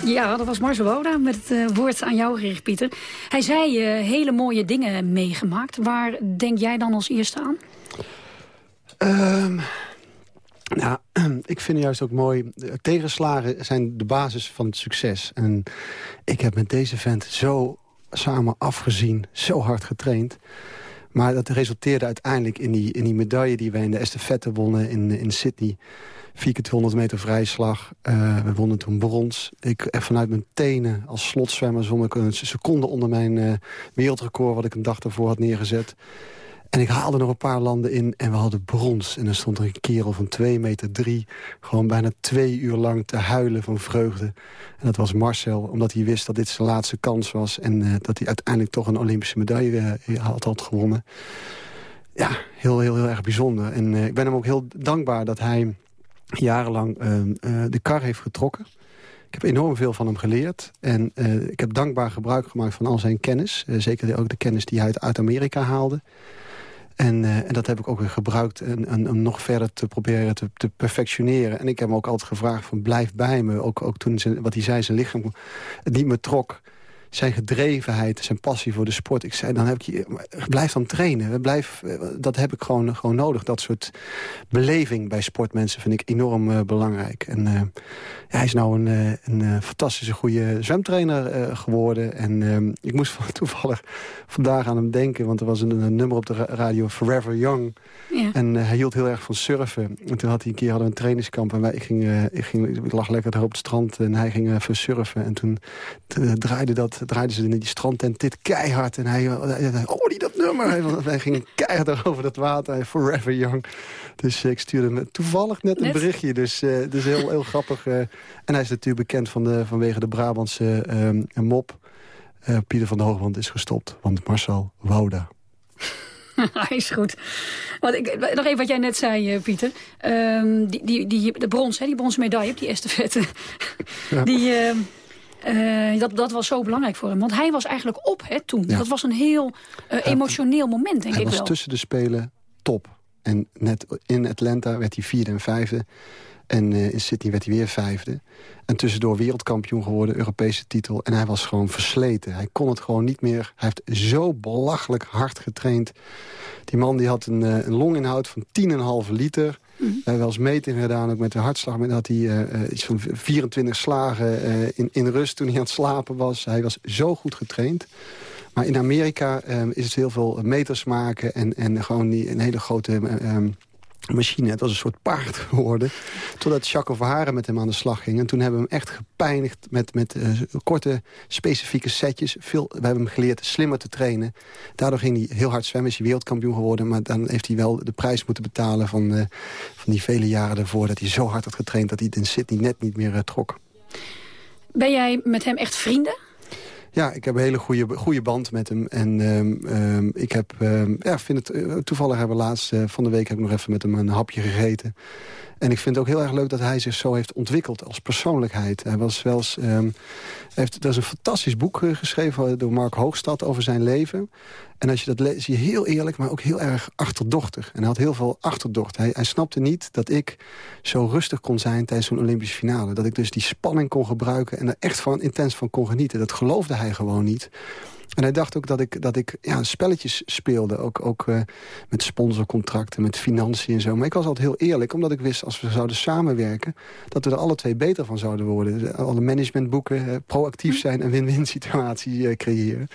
Ja, dat was Marcel Woda met het uh, woord aan jou gericht, Pieter. Hij zei uh, hele mooie dingen meegemaakt. Waar denk jij dan als eerste aan? Um, nou, ik vind juist ook mooi... Tegenslagen zijn de basis van het succes. En ik heb met deze vent zo samen afgezien, zo hard getraind... Maar dat resulteerde uiteindelijk in die, in die medaille die wij in de estafette wonnen in, in Sydney. 4 keer 200 meter vrijslag. Uh, we wonnen toen brons. Ik echt vanuit mijn tenen als slotzwemmer zwom ik een seconde onder mijn uh, wereldrecord... wat ik een dag daarvoor had neergezet. En ik haalde nog een paar landen in en we hadden brons. En dan stond er een kerel van 2 meter drie... gewoon bijna twee uur lang te huilen van vreugde. En dat was Marcel, omdat hij wist dat dit zijn laatste kans was... en dat hij uiteindelijk toch een Olympische medaille had, had gewonnen. Ja, heel, heel, heel erg bijzonder. En ik ben hem ook heel dankbaar dat hij jarenlang de kar heeft getrokken. Ik heb enorm veel van hem geleerd. En ik heb dankbaar gebruik gemaakt van al zijn kennis. zeker ook de kennis die hij uit Amerika haalde. En, en, dat heb ik ook weer gebruikt om nog verder te proberen te, te, perfectioneren. En ik heb hem ook altijd gevraagd van blijf bij me. Ook, ook toen wat hij zei, zijn lichaam niet meer trok zijn gedrevenheid, zijn passie voor de sport. Ik zei, dan heb je, blijf dan trainen. Blijf, dat heb ik gewoon, gewoon nodig. Dat soort beleving bij sportmensen vind ik enorm uh, belangrijk. En uh, ja, hij is nou een, uh, een fantastische goede zwemtrainer geworden. En ehm, ik moest toevallig vandaag aan hem denken. Want er was een, een nummer op de radio, Forever Young. Ja. En hij hield heel erg van surfen. En toen had hij een keer hadden we een trainingskamp. En wij, ik, ging, ik, ging, ik lag lekker daar op het strand. En hij ging even surfen. En toen draaide dat draaiden ze in die strandtent dit keihard. En hij, oh, die dat nummer. Wij gingen keihard over dat water. Forever Young. Dus ik stuurde hem toevallig net een berichtje. Dus, uh, dus heel, heel grappig. Uh, en hij is natuurlijk bekend van de, vanwege de Brabantse uh, mop. Pieter van de Hoogwand is gestopt. Want Marcel Wouda. Hij is goed. Want ik, nog even wat jij net zei, Pieter. Um, die, die, die, de brons, hè, die bronzen medaille op die estafette. Ja. Die, uh, uh, dat, dat was zo belangrijk voor hem. Want hij was eigenlijk op hè, toen. Ja. Dat was een heel uh, emotioneel moment, denk hij ik wel. Hij was tussen de Spelen top. En net in Atlanta werd hij vierde en vijfde. En uh, in Sydney werd hij weer vijfde. En tussendoor wereldkampioen geworden, Europese titel. En hij was gewoon versleten. Hij kon het gewoon niet meer. Hij heeft zo belachelijk hard getraind. Die man die had een, een longinhoud van 10,5 liter. Mm. We hebben wel eens metingen gedaan, ook met de hartslag. Met had hij uh, iets van 24 slagen in, in rust toen hij aan het slapen was. Hij was zo goed getraind. Maar in Amerika um, is het heel veel meters maken... en, en gewoon die, een hele grote... Um, machine. Het was een soort paard geworden. Totdat Jacques Verharen met hem aan de slag ging. En toen hebben we hem echt gepijnigd met, met uh, korte, specifieke setjes. Veel, we hebben hem geleerd slimmer te trainen. Daardoor ging hij heel hard zwemmen, is hij wereldkampioen geworden. Maar dan heeft hij wel de prijs moeten betalen van, uh, van die vele jaren daarvoor... dat hij zo hard had getraind dat hij in Sydney net niet meer uh, trok. Ben jij met hem echt vrienden? Ja, ik heb een hele goede, goede band met hem. En um, um, ik heb, um, ja, vind het, toevallig hebben we laatst uh, van de week heb ik nog even met hem een hapje gegeten. En ik vind het ook heel erg leuk dat hij zich zo heeft ontwikkeld als persoonlijkheid. Hij was wel eens, um, heeft, er is een fantastisch boek geschreven door Mark Hoogstad over zijn leven. En als je dat leest, zie je heel eerlijk, maar ook heel erg achterdochtig. En hij had heel veel achterdocht. Hij, hij snapte niet dat ik zo rustig kon zijn tijdens zo'n Olympische finale. Dat ik dus die spanning kon gebruiken en er echt van intens van kon genieten. Dat geloofde hij gewoon niet. En hij dacht ook dat ik, dat ik ja, spelletjes speelde. Ook, ook uh, met sponsorcontracten, met financiën en zo. Maar ik was altijd heel eerlijk, omdat ik wist... als we zouden samenwerken, dat we er alle twee beter van zouden worden. Alle managementboeken, uh, proactief zijn en win-win situaties uh, creëren.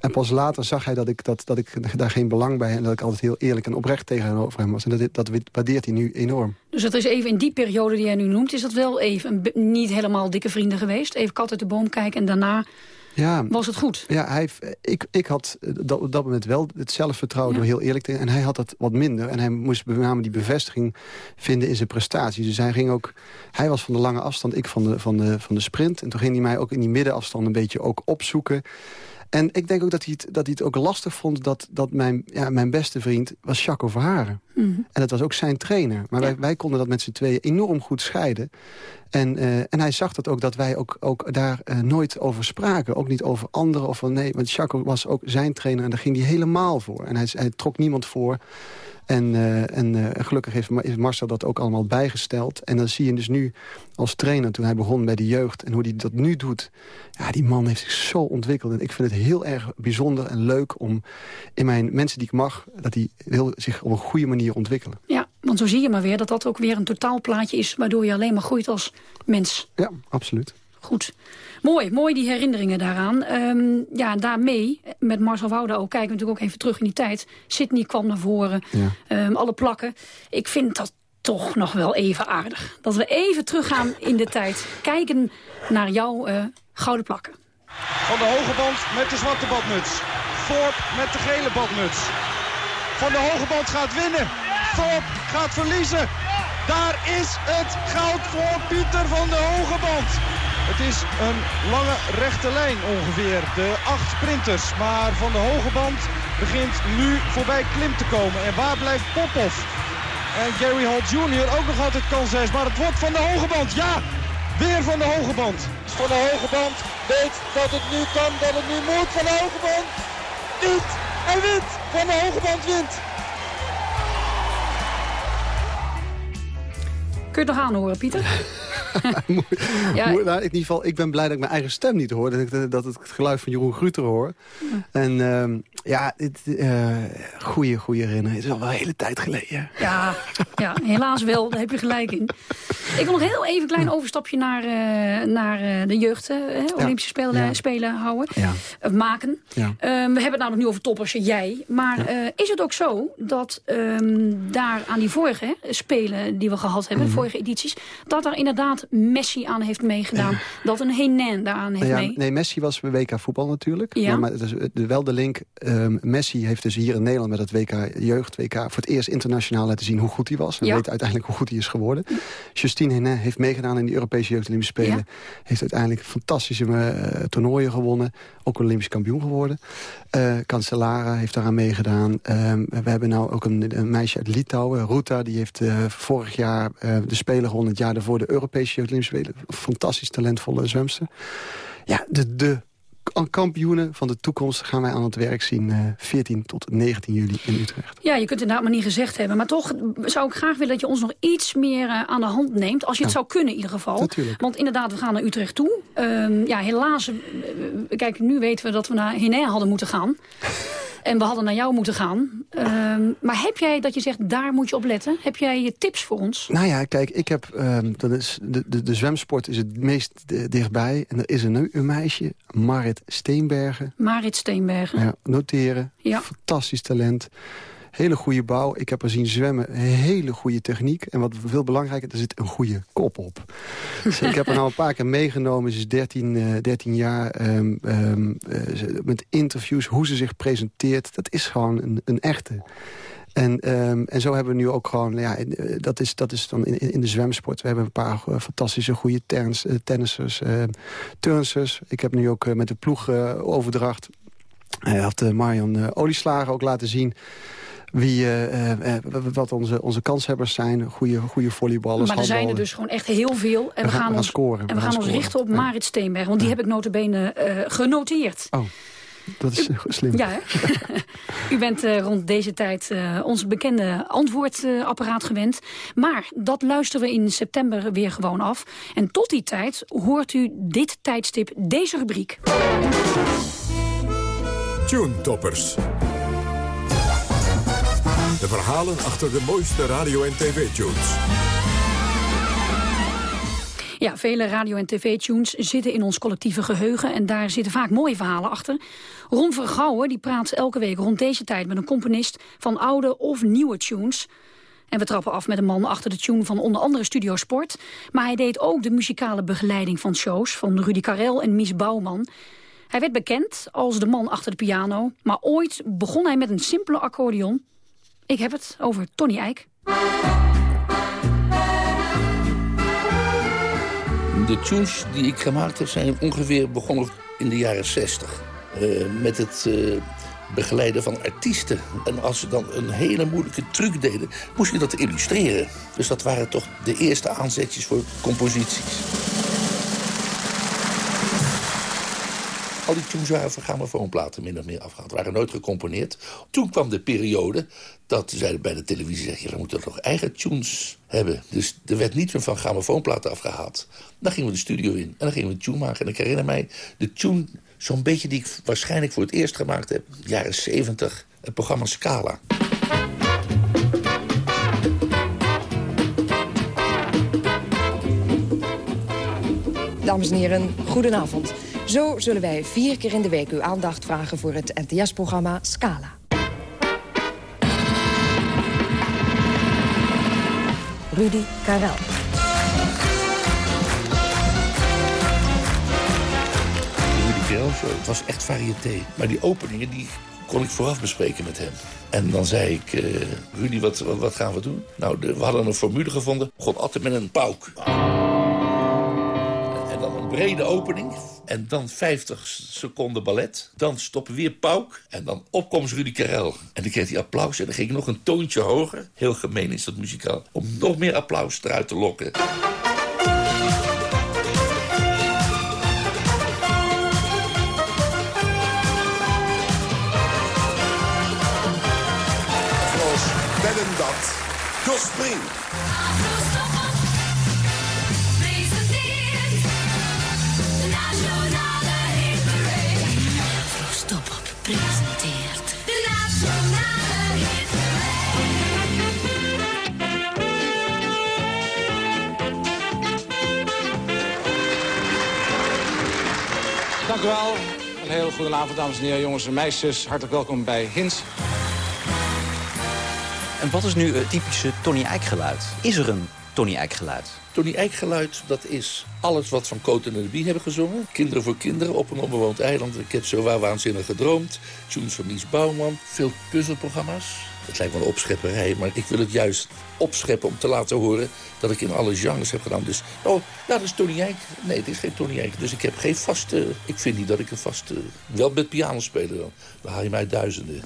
En pas later zag hij dat ik, dat, dat ik daar geen belang bij... en dat ik altijd heel eerlijk en oprecht tegenover hem was. En dat, dat waardeert hij nu enorm. Dus dat is even in die periode die jij nu noemt... is dat wel even niet helemaal dikke vrienden geweest? Even kat uit de boom kijken en daarna... Ja, was het goed? Ja, hij, ik, ik had dat, op dat moment wel het zelfvertrouwen ja. door heel eerlijk te En hij had dat wat minder. En hij moest met name die bevestiging vinden in zijn prestaties. Dus hij ging ook... Hij was van de lange afstand, ik van de, van de, van de sprint. En toen ging hij mij ook in die middenafstand een beetje ook opzoeken. En ik denk ook dat hij het, dat hij het ook lastig vond... dat, dat mijn, ja, mijn beste vriend was Jacques Verharen. Mm -hmm. En dat was ook zijn trainer. Maar ja. wij, wij konden dat met z'n tweeën enorm goed scheiden. En, uh, en hij zag dat ook, dat wij ook, ook daar uh, nooit over spraken. Ook niet over anderen. Of van, nee, want Jacques was ook zijn trainer en daar ging hij helemaal voor. En hij, hij trok niemand voor. En, uh, en gelukkig heeft Marcel dat ook allemaal bijgesteld. En dan zie je dus nu als trainer, toen hij begon bij de jeugd... en hoe hij dat nu doet. Ja, die man heeft zich zo ontwikkeld. En ik vind het heel erg bijzonder en leuk om in mijn mensen die ik mag... dat die heel, zich op een goede manier ontwikkelen. Ja, want zo zie je maar weer dat dat ook weer een totaalplaatje is... waardoor je alleen maar groeit als mens. Ja, absoluut. goed. Mooi, mooi die herinneringen daaraan. Ehm, ja, daarmee, met Marcel Wouda ook, kijken we natuurlijk ook even terug in die tijd. Sydney kwam naar voren, ehm, alle plakken. Ik vind dat toch nog wel even aardig. Dat we even teruggaan in de tijd. Kijken naar jouw uh, gouden plakken. Van de hoge band met de zwarte badmuts. Forbes met de gele badmuts. Van de hoge band gaat winnen. Forbes gaat verliezen. Daar is het goud voor Pieter van de hoge band. Het is een lange rechte lijn ongeveer, de acht sprinters. Maar van de hoge band begint nu voorbij Klim te komen. En waar blijft Popov? En Gary Holt Jr. ook nog altijd kanshebbers. Maar het wordt van de hoge band. Ja, weer van de hoge band. Van de hoge band weet dat het nu kan, dat het nu moet. Van de hoge band niet. Hij wint. Van de hoge band wint. Kun je het nog aanhoren, Pieter? ja. nou, in ieder geval, ik ben blij dat ik mijn eigen stem niet hoor. Dat ik, dat het geluid van Jeroen Gruter hoor. En uh, ja, uh, goede, goede herinnering. Het is al wel een hele tijd geleden. Ja, ja, helaas wel. Daar heb je gelijk in. Ik wil nog heel even een klein overstapje naar, uh, naar de jeugd. Olympische Spelen, spelen houden. maken. we hebben het nou nog nu over toppers, jij. Maar is het ook zo dat um, daar aan die vorige Spelen die we gehad hebben... mhm. vorige edities... dat er inderdaad Messi aan heeft meegedaan. Dat een Henan daaraan heeft ja, mee. Nee, Messi was bij WK voetbal natuurlijk. Ja. Maar, het is wel de link. Um, Messi heeft dus hier in Nederland met het WK jeugd, WK... voor het eerst internationaal laten zien hoe goed hij was. En ja. weet uiteindelijk hoe goed hij is geworden. Justine Henin heeft meegedaan in de Europese Jeugd Olympische Spelen. Heeft uiteindelijk fantastische uh, toernooien gewonnen. Ook Olympisch kampioen geworden. Uh, Cancellara heeft daaraan meegedaan. Uh, we hebben nou ook een, een, meisje uit Litouwen, Ruta. Die heeft uh, vorig jaar de Spelen gewonnen. Het jaar daarvoor de Europese Jeugd Olympische Spelen. Fantastisch talentvolle zwemster. Ja, de, de kampioenen van de toekomst gaan wij aan het werk zien... Uh, eh, 14 tot 19 juli in Utrecht. Ja, je kunt het inderdaad maar niet gezegd hebben. Maar toch zou ik graag willen dat je ons nog iets meer uh, aan de hand neemt. Als je het zou kunnen in ieder geval. Natuurlijk. Want inderdaad, we gaan naar Utrecht toe. Uh, ja, helaas, uh, kijk, nu weten we dat we naar Henair hadden moeten gaan. En we hadden naar jou moeten gaan. Ehm, maar heb jij dat je zegt, daar moet je op letten? Heb jij tips voor ons? Nou ja, kijk, ik heb, um, dat is, de, de, de zwemsport is het meest dichtbij. En er is een, een meisje, Marit Steenbergen. Marit Steenbergen. Ja, noteren. Ja. Fantastisch talent. Hele goede bouw. Ik heb er zien zwemmen. Hele goede techniek. En wat veel belangrijker, er zit een goede kop op. dus ik heb er nou een paar keer meegenomen. Ze is 13, uh, 13 jaar. Um, uh, met interviews, hoe ze zich presenteert. Dat is gewoon een, een echte. En, um, en zo hebben we nu ook gewoon, ja, eh, dat is, dat is dan in, in de zwemsport. We hebben een paar uh, fantastische goede tennis, uh, tennissers, uh, turnsters. Ik heb nu ook met de ploeg overdracht. Hij had Marion Olieslager ook laten zien wie, uh, uh, wat onze, onze kanshebbers zijn. Goede, goede volleyballers. Maar er zijn er dus gewoon echt heel veel. En we, gaan, ons, scoren. En we, gaan, ons richten op Marit Steenberg. Want die heb ik notabene uh, genoteerd. Oh. Dat is slim. Ja, U bent uh, rond deze tijd uh, ons bekende antwoordapparaat gewend. Maar dat luisteren we in september weer gewoon af. En tot die tijd hoort u dit tijdstip, deze rubriek. Tune Toppers. De verhalen achter de mooiste radio- en tv-tunes. Ja, vele radio- en tv-tunes zitten in ons collectieve geheugen... en daar zitten vaak mooie verhalen achter. Ron Vergouwen die praat elke week rond deze tijd met een componist... van oude of nieuwe tunes... En we trappen af met een man achter de tune van onder andere Studio Sport. Maar hij deed ook de muzikale begeleiding van shows van Rudy Karel en Mies Bouwman. Hij werd bekend als de man achter de piano. Maar ooit begon hij met een simpele accordeon. Ik heb het over Tony Eijk. De tunes die ik gemaakt heb zijn ongeveer begonnen in de jaren 60. Uh, eh, met het uh, begeleiden van artiesten. En als ze dan een hele moeilijke truc deden, moest je dat illustreren. Dus dat waren toch de eerste aanzetjes voor composities. Al die tunes waren van grammofoonplaten min of meer afgehaald. waren nooit gecomponeerd. Toen kwam de periode dat zeiden bij de televisie... Zeg, we moeten toch eigen tunes hebben. Dus er werd niet meer van grammofoonplaten afgehaald. Dan gingen we de studio in en dan gingen we een tune maken. En ik herinner mij de tune zo'n beetje die ik waarschijnlijk voor het eerst gemaakt heb. Jaren 70, het programma Scala. Dames en heren, goedenavond. Zo zullen wij vier keer in de week uw aandacht vragen voor het NTS-programma Scala. Rudy Karel. Rudy Karel, het was echt variété. Maar die openingen die kon ik vooraf bespreken met hem. En dan zei ik, uh, Rudy, wat, wat, gaan we doen? Nou, we hadden een formule gevonden. God altijd met een pauk. Brede opening. En dan 50 seconden ballet. Dan stoppen weer pauk. En dan opkomst Rudy Karel. En dan kreeg hij applaus. En dan ging ik nog een toontje hoger. Heel gemeen is dat muzikaal. Om nog meer applaus eruit te lokken. Spring. Dank u wel. Een heel goede avond, dames en heren, jongens en meisjes. Hartelijk welkom bij Hins. En wat is nu het typische Tony Eijk geluid? Is er een Tony Eijk geluid? Tony Eijk geluid, dat is alles wat Van Coten en de Bie hebben gezongen. Kinderen voor kinderen op een onbewoond eiland. Ik heb zo waar waanzinnig gedroomd. Tunes van Mies Bouwman. Veel puzzelprogramma's. Het lijkt wel een opschepperij, maar ik wil het juist opscheppen om te laten horen dat ik in alle genres heb gedaan. Dus, oh, ja, dat is Tony Eijk. Nee, het is geen Tony Eijk. Dus ik heb geen vaste... Ik vind niet dat ik een vaste... Wel met piano spelen dan. Dan haal je mij duizenden.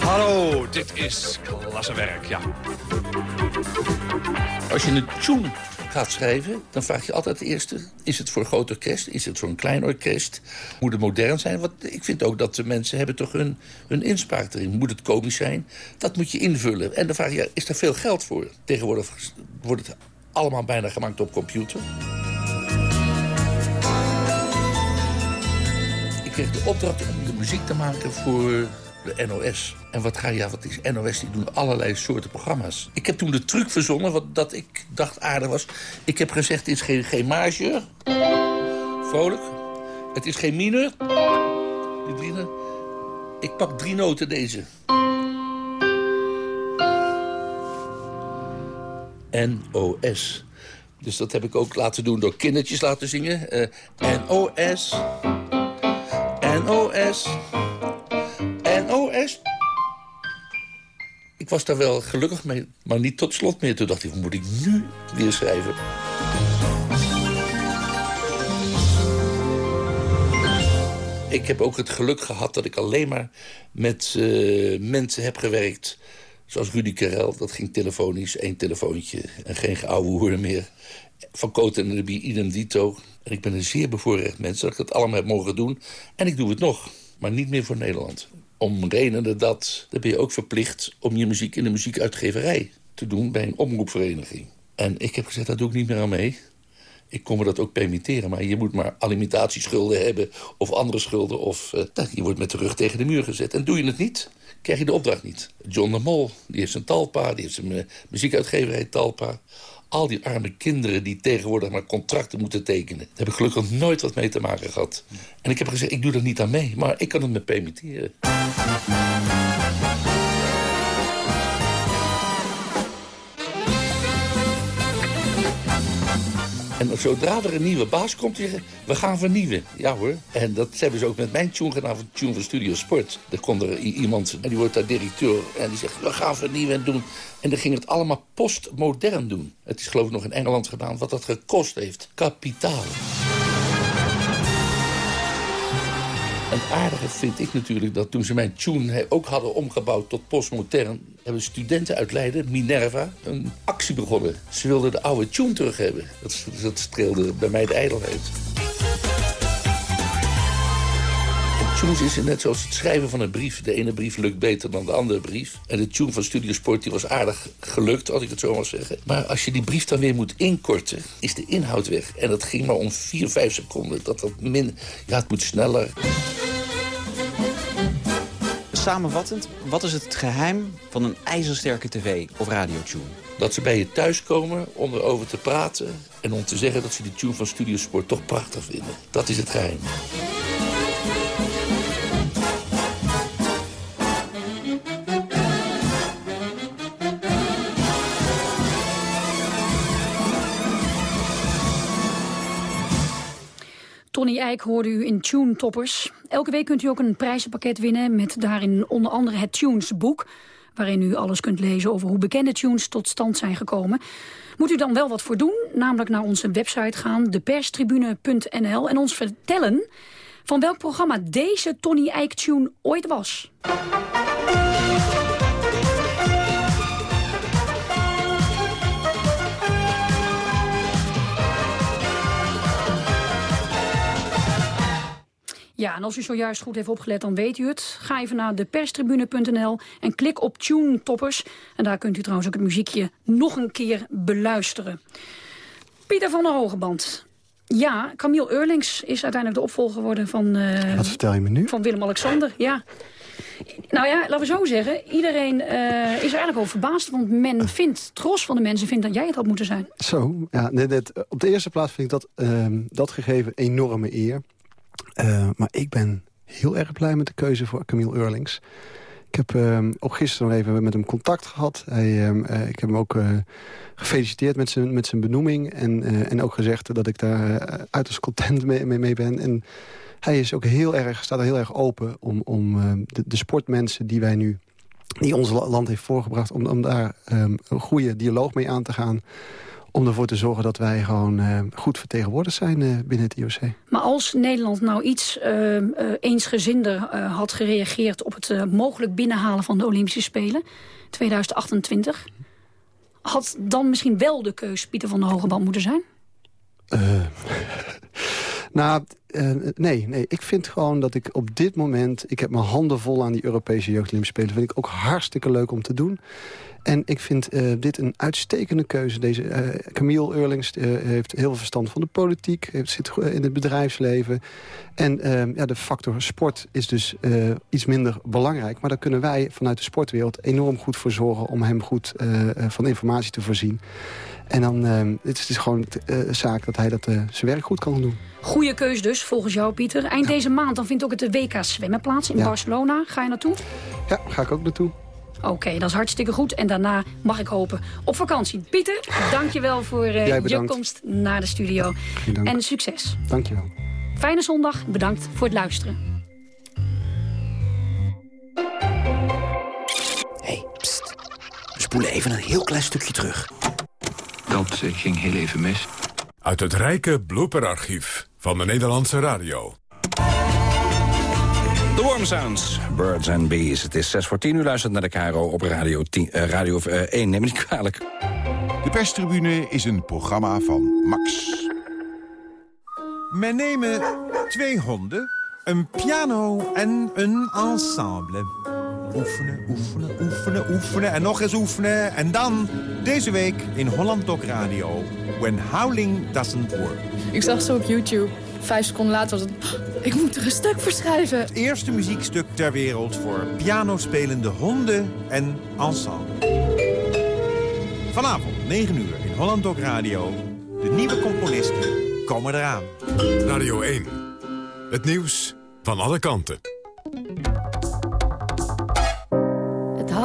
Hallo, dit is klassenwerk, ja. Als je een tune gaat schrijven, dan vraag je altijd het eerste... is het voor een groot orkest? Is het voor een klein orkest? Moet het modern zijn? Want ik vind ook dat de mensen hebben toch hun, hun inspraak erin. Moet het komisch zijn? Dat moet je invullen. En dan vraag je, is er veel geld voor? Tegenwoordig wordt het allemaal bijna gemaakt op computer. Ik kreeg de opdracht om de muziek te maken voor de NOS. En wat ga je, ja, wat is NOS? Die doen allerlei soorten programma's. Ik heb toen de truc verzonnen, wat dat ik dacht aardig was. Ik heb gezegd, het is geen, geen marge. Vrolijk. Het is geen mineur. Die drie, ik pak drie noten deze. NOS. Dus dat heb ik ook laten doen door kindertjes laten zingen. Uh, NOS. NOS. NOS. Ik was daar wel gelukkig mee, maar niet tot slot meer. Toen dacht ik, moet ik nu weer schrijven? Ik heb ook het geluk gehad dat ik alleen maar met uh, mensen heb gewerkt... zoals Rudy Karel, dat ging telefonisch, één telefoontje... en geen geouwe hoeren meer. Van Koten en de idem dito. En ik ben een zeer bevoorrecht mens dat ik dat allemaal heb mogen doen. En ik doe het nog, maar niet meer voor Nederland om redenen dat... dan ben je ook verplicht om je muziek in de muziekuitgeverij te doen... bij een omroepvereniging. En ik heb gezegd, dat doe ik niet meer aan mee. Ik kon me dat ook permitteren, maar je moet maar alimentatieschulden hebben... of andere schulden, of uh, je wordt met de rug tegen de muur gezet. En doe je het niet, krijg je de opdracht niet. John de Mol, die heeft zijn Talpa, die heeft zijn uh, muziekuitgeverij Talpa al die arme kinderen die tegenwoordig maar contracten moeten tekenen. Daar heb ik gelukkig nooit wat mee te maken gehad. En ik heb gezegd, ik doe er niet aan mee, maar ik kan het me permitteren. En zodra er een nieuwe baas komt, zeggen we gaan vernieuwen. Ja hoor. En dat hebben ze ook met mijn tune gedaan, van tune van Studio Sport. Er komt er iemand en die wordt daar directeur. En die zegt, we gaan vernieuwen en doen. En dan ging het allemaal postmodern doen. Het is geloof ik nog in Engeland gedaan, wat dat gekost heeft. Kapitaal. En het aardige vind ik natuurlijk dat toen ze mijn tune ook hadden omgebouwd tot postmodern... hebben studenten uit Leiden, Minerva, een actie begonnen. Ze wilden de oude tune terug hebben. Dat, dat streelde bij mij de ijdelheid. Tunes is net zoals het schrijven van een brief. De ene brief lukt beter dan de andere brief. En de tune van Studio Sport die was aardig gelukt, als ik het zo mag zeggen. Maar als je die brief dan weer moet inkorten, is de inhoud weg. En dat ging maar om 4, 5 seconden. Dat dat min... Ja, het moet sneller. Samenvattend, wat is het geheim van een ijzersterke tv of radiotune? Dat ze bij je thuis komen om erover te praten... en om te zeggen dat ze die tune van Studiosport toch prachtig vinden. Dat is het geheim. Tony Eijk hoorde u in Tune Toppers. Elke week kunt u ook een prijzenpakket winnen met daarin onder andere het Tunes boek waarin u alles kunt lezen over hoe bekende tunes tot stand zijn gekomen. Moet u dan wel wat voor doen, namelijk naar onze website gaan, deperstribune.nl... en ons vertellen van welk programma deze Tony Eijk tune ooit was. Ja, en als u zojuist goed heeft opgelet, dan weet u het. Ga even naar deperstribune.nl en klik op Tune Toppers. En daar kunt u trouwens ook het muziekje nog een keer beluisteren. Pieter van der Hogeband. Ja, Camille Eurlings is uiteindelijk de opvolger geworden van... Uh, Wat vertel je me nu? Van Willem-Alexander, ja. Nou ja, laten we zo zeggen. Iedereen uh, is er eigenlijk over verbaasd. Want men vindt, tros van de mensen vindt dat jij het had moeten zijn. Zo, ja. Net, op de eerste plaats vind ik dat, uh, dat gegeven enorme eer. Uh, maar ik ben heel erg blij met de keuze voor Camille Eurlings. Ik heb uh, ook gisteren even met hem contact gehad. Hij, uh, ik heb hem ook gefeliciteerd met zijn, met zijn benoeming. En, en ook gezegd dat ik daar uiterst content mee, mee, ben. En hij is ook heel erg, staat er heel erg open om, om de, de sportmensen die wij nu die ons land heeft voorgebracht... om, om daar een goede dialoog mee aan te gaan om ervoor te zorgen dat wij gewoon uh, goed vertegenwoordigd zijn uh, binnen het IOC. Maar als Nederland nou iets uh, eensgezinder had gereageerd... op het mogelijk binnenhalen van de Olympische Spelen 2028... had dan misschien wel de keus Pieter van der Hogeband moeten zijn? nou, nee, nee. Ik vind gewoon dat ik op dit moment... ik heb mijn handen vol aan die Europese Jeugdolympische Spelen. vind ik ook hartstikke leuk om te doen. En ik vind uh, dit een uitstekende keuze. Deze uh, Camille Eurlings heeft heel veel verstand van de politiek. Heeft, zit in het bedrijfsleven. En ehm, ja, de factor sport is dus iets minder belangrijk. Maar daar kunnen wij vanuit de sportwereld enorm goed voor zorgen... om hem goed van informatie te voorzien. En dan uh, het is dus gewoon zaak dat hij dat, zijn werk goed kan doen. Goeie keus dus, volgens jou Pieter. Eind deze maand dan vindt ook het WK zwemmen plaats in ja. Barcelona. Ga je naartoe? Ja, ga ik ook naartoe. Oké, okay, dat is hartstikke goed. En daarna mag ik hopen op vakantie. Pieter, dankjewel voor uh, je komst naar de studio. En succes. Dankjewel. Fijne zondag. Bedankt voor het luisteren. hey, pst. We spoelen even een heel klein stukje terug. Dat ging heel even mis. Uit het rijke blooperarchief van de Nederlandse radio. The Warm Sounds, Birds and Bees. Het is 6 voor 10, u luistert naar de KRO op Radio, 10, uh, radio uh, 1. Neem me niet kwalijk. De perstribune is een programma van Max. Men nemen twee honden, een piano en een ensemble. Oefenen, oefenen, oefenen, oefenen en nog eens oefenen. En dan, deze week in Holland Dok Radio, When Howling Doesn't Work. Ik zag ze op YouTube. Vijf seconden later was het... Ik moet er een stuk voor schrijven. Het eerste muziekstuk ter wereld voor pianospelende honden en ensemble. Vanavond, 9 uur, in Holland Dok Radio. De nieuwe componisten komen eraan. Radio 1. Het nieuws van alle kanten.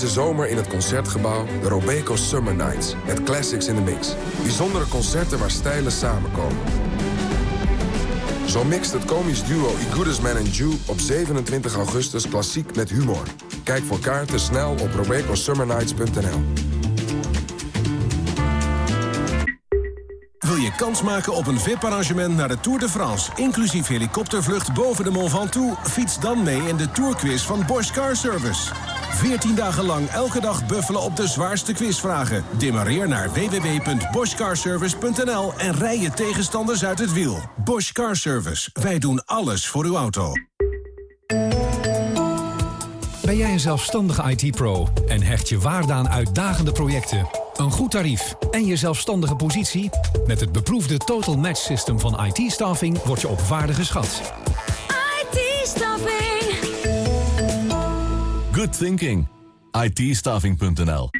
Deze zomer in het Concertgebouw de Robeco Summer Nights. Met classics in the mix. Bijzondere concerten waar stijlen samenkomen. Zo mixt het komisch duo I Goodest Man and Jew op 27 augustus klassiek met humor. Kijk voor kaarten snel op robecosummernights.nl Wil je kans maken op een VIP-arrangement naar de Tour de France... inclusief helikoptervlucht boven de Mont Ventoux? Fiets dan mee in de Tourquiz van Bosch Car Service. 14 dagen lang elke dag buffelen op de zwaarste quizvragen. Demareer naar www.boschcarservice.nl en rij je tegenstanders uit het wiel. Bosch Car Service. Wij doen alles voor uw auto. Ben jij een zelfstandige IT-pro en hecht je waarde aan uitdagende projecten, een goed tarief en je zelfstandige positie? Met het beproefde Total Match System van IT-staffing word je op waarde geschat. IT-staffing. Good thinking. IT-staffing.nl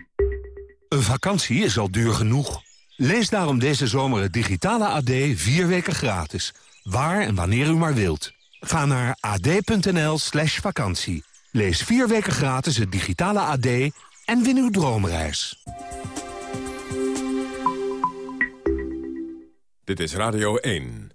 Een vakantie is al duur genoeg. Lees daarom deze zomer het digitale AD vier weken gratis. Waar en wanneer u maar wilt. Ga naar ad.nl slash vakantie. Lees vier weken gratis het digitale AD en win uw droomreis. Dit is Radio 1.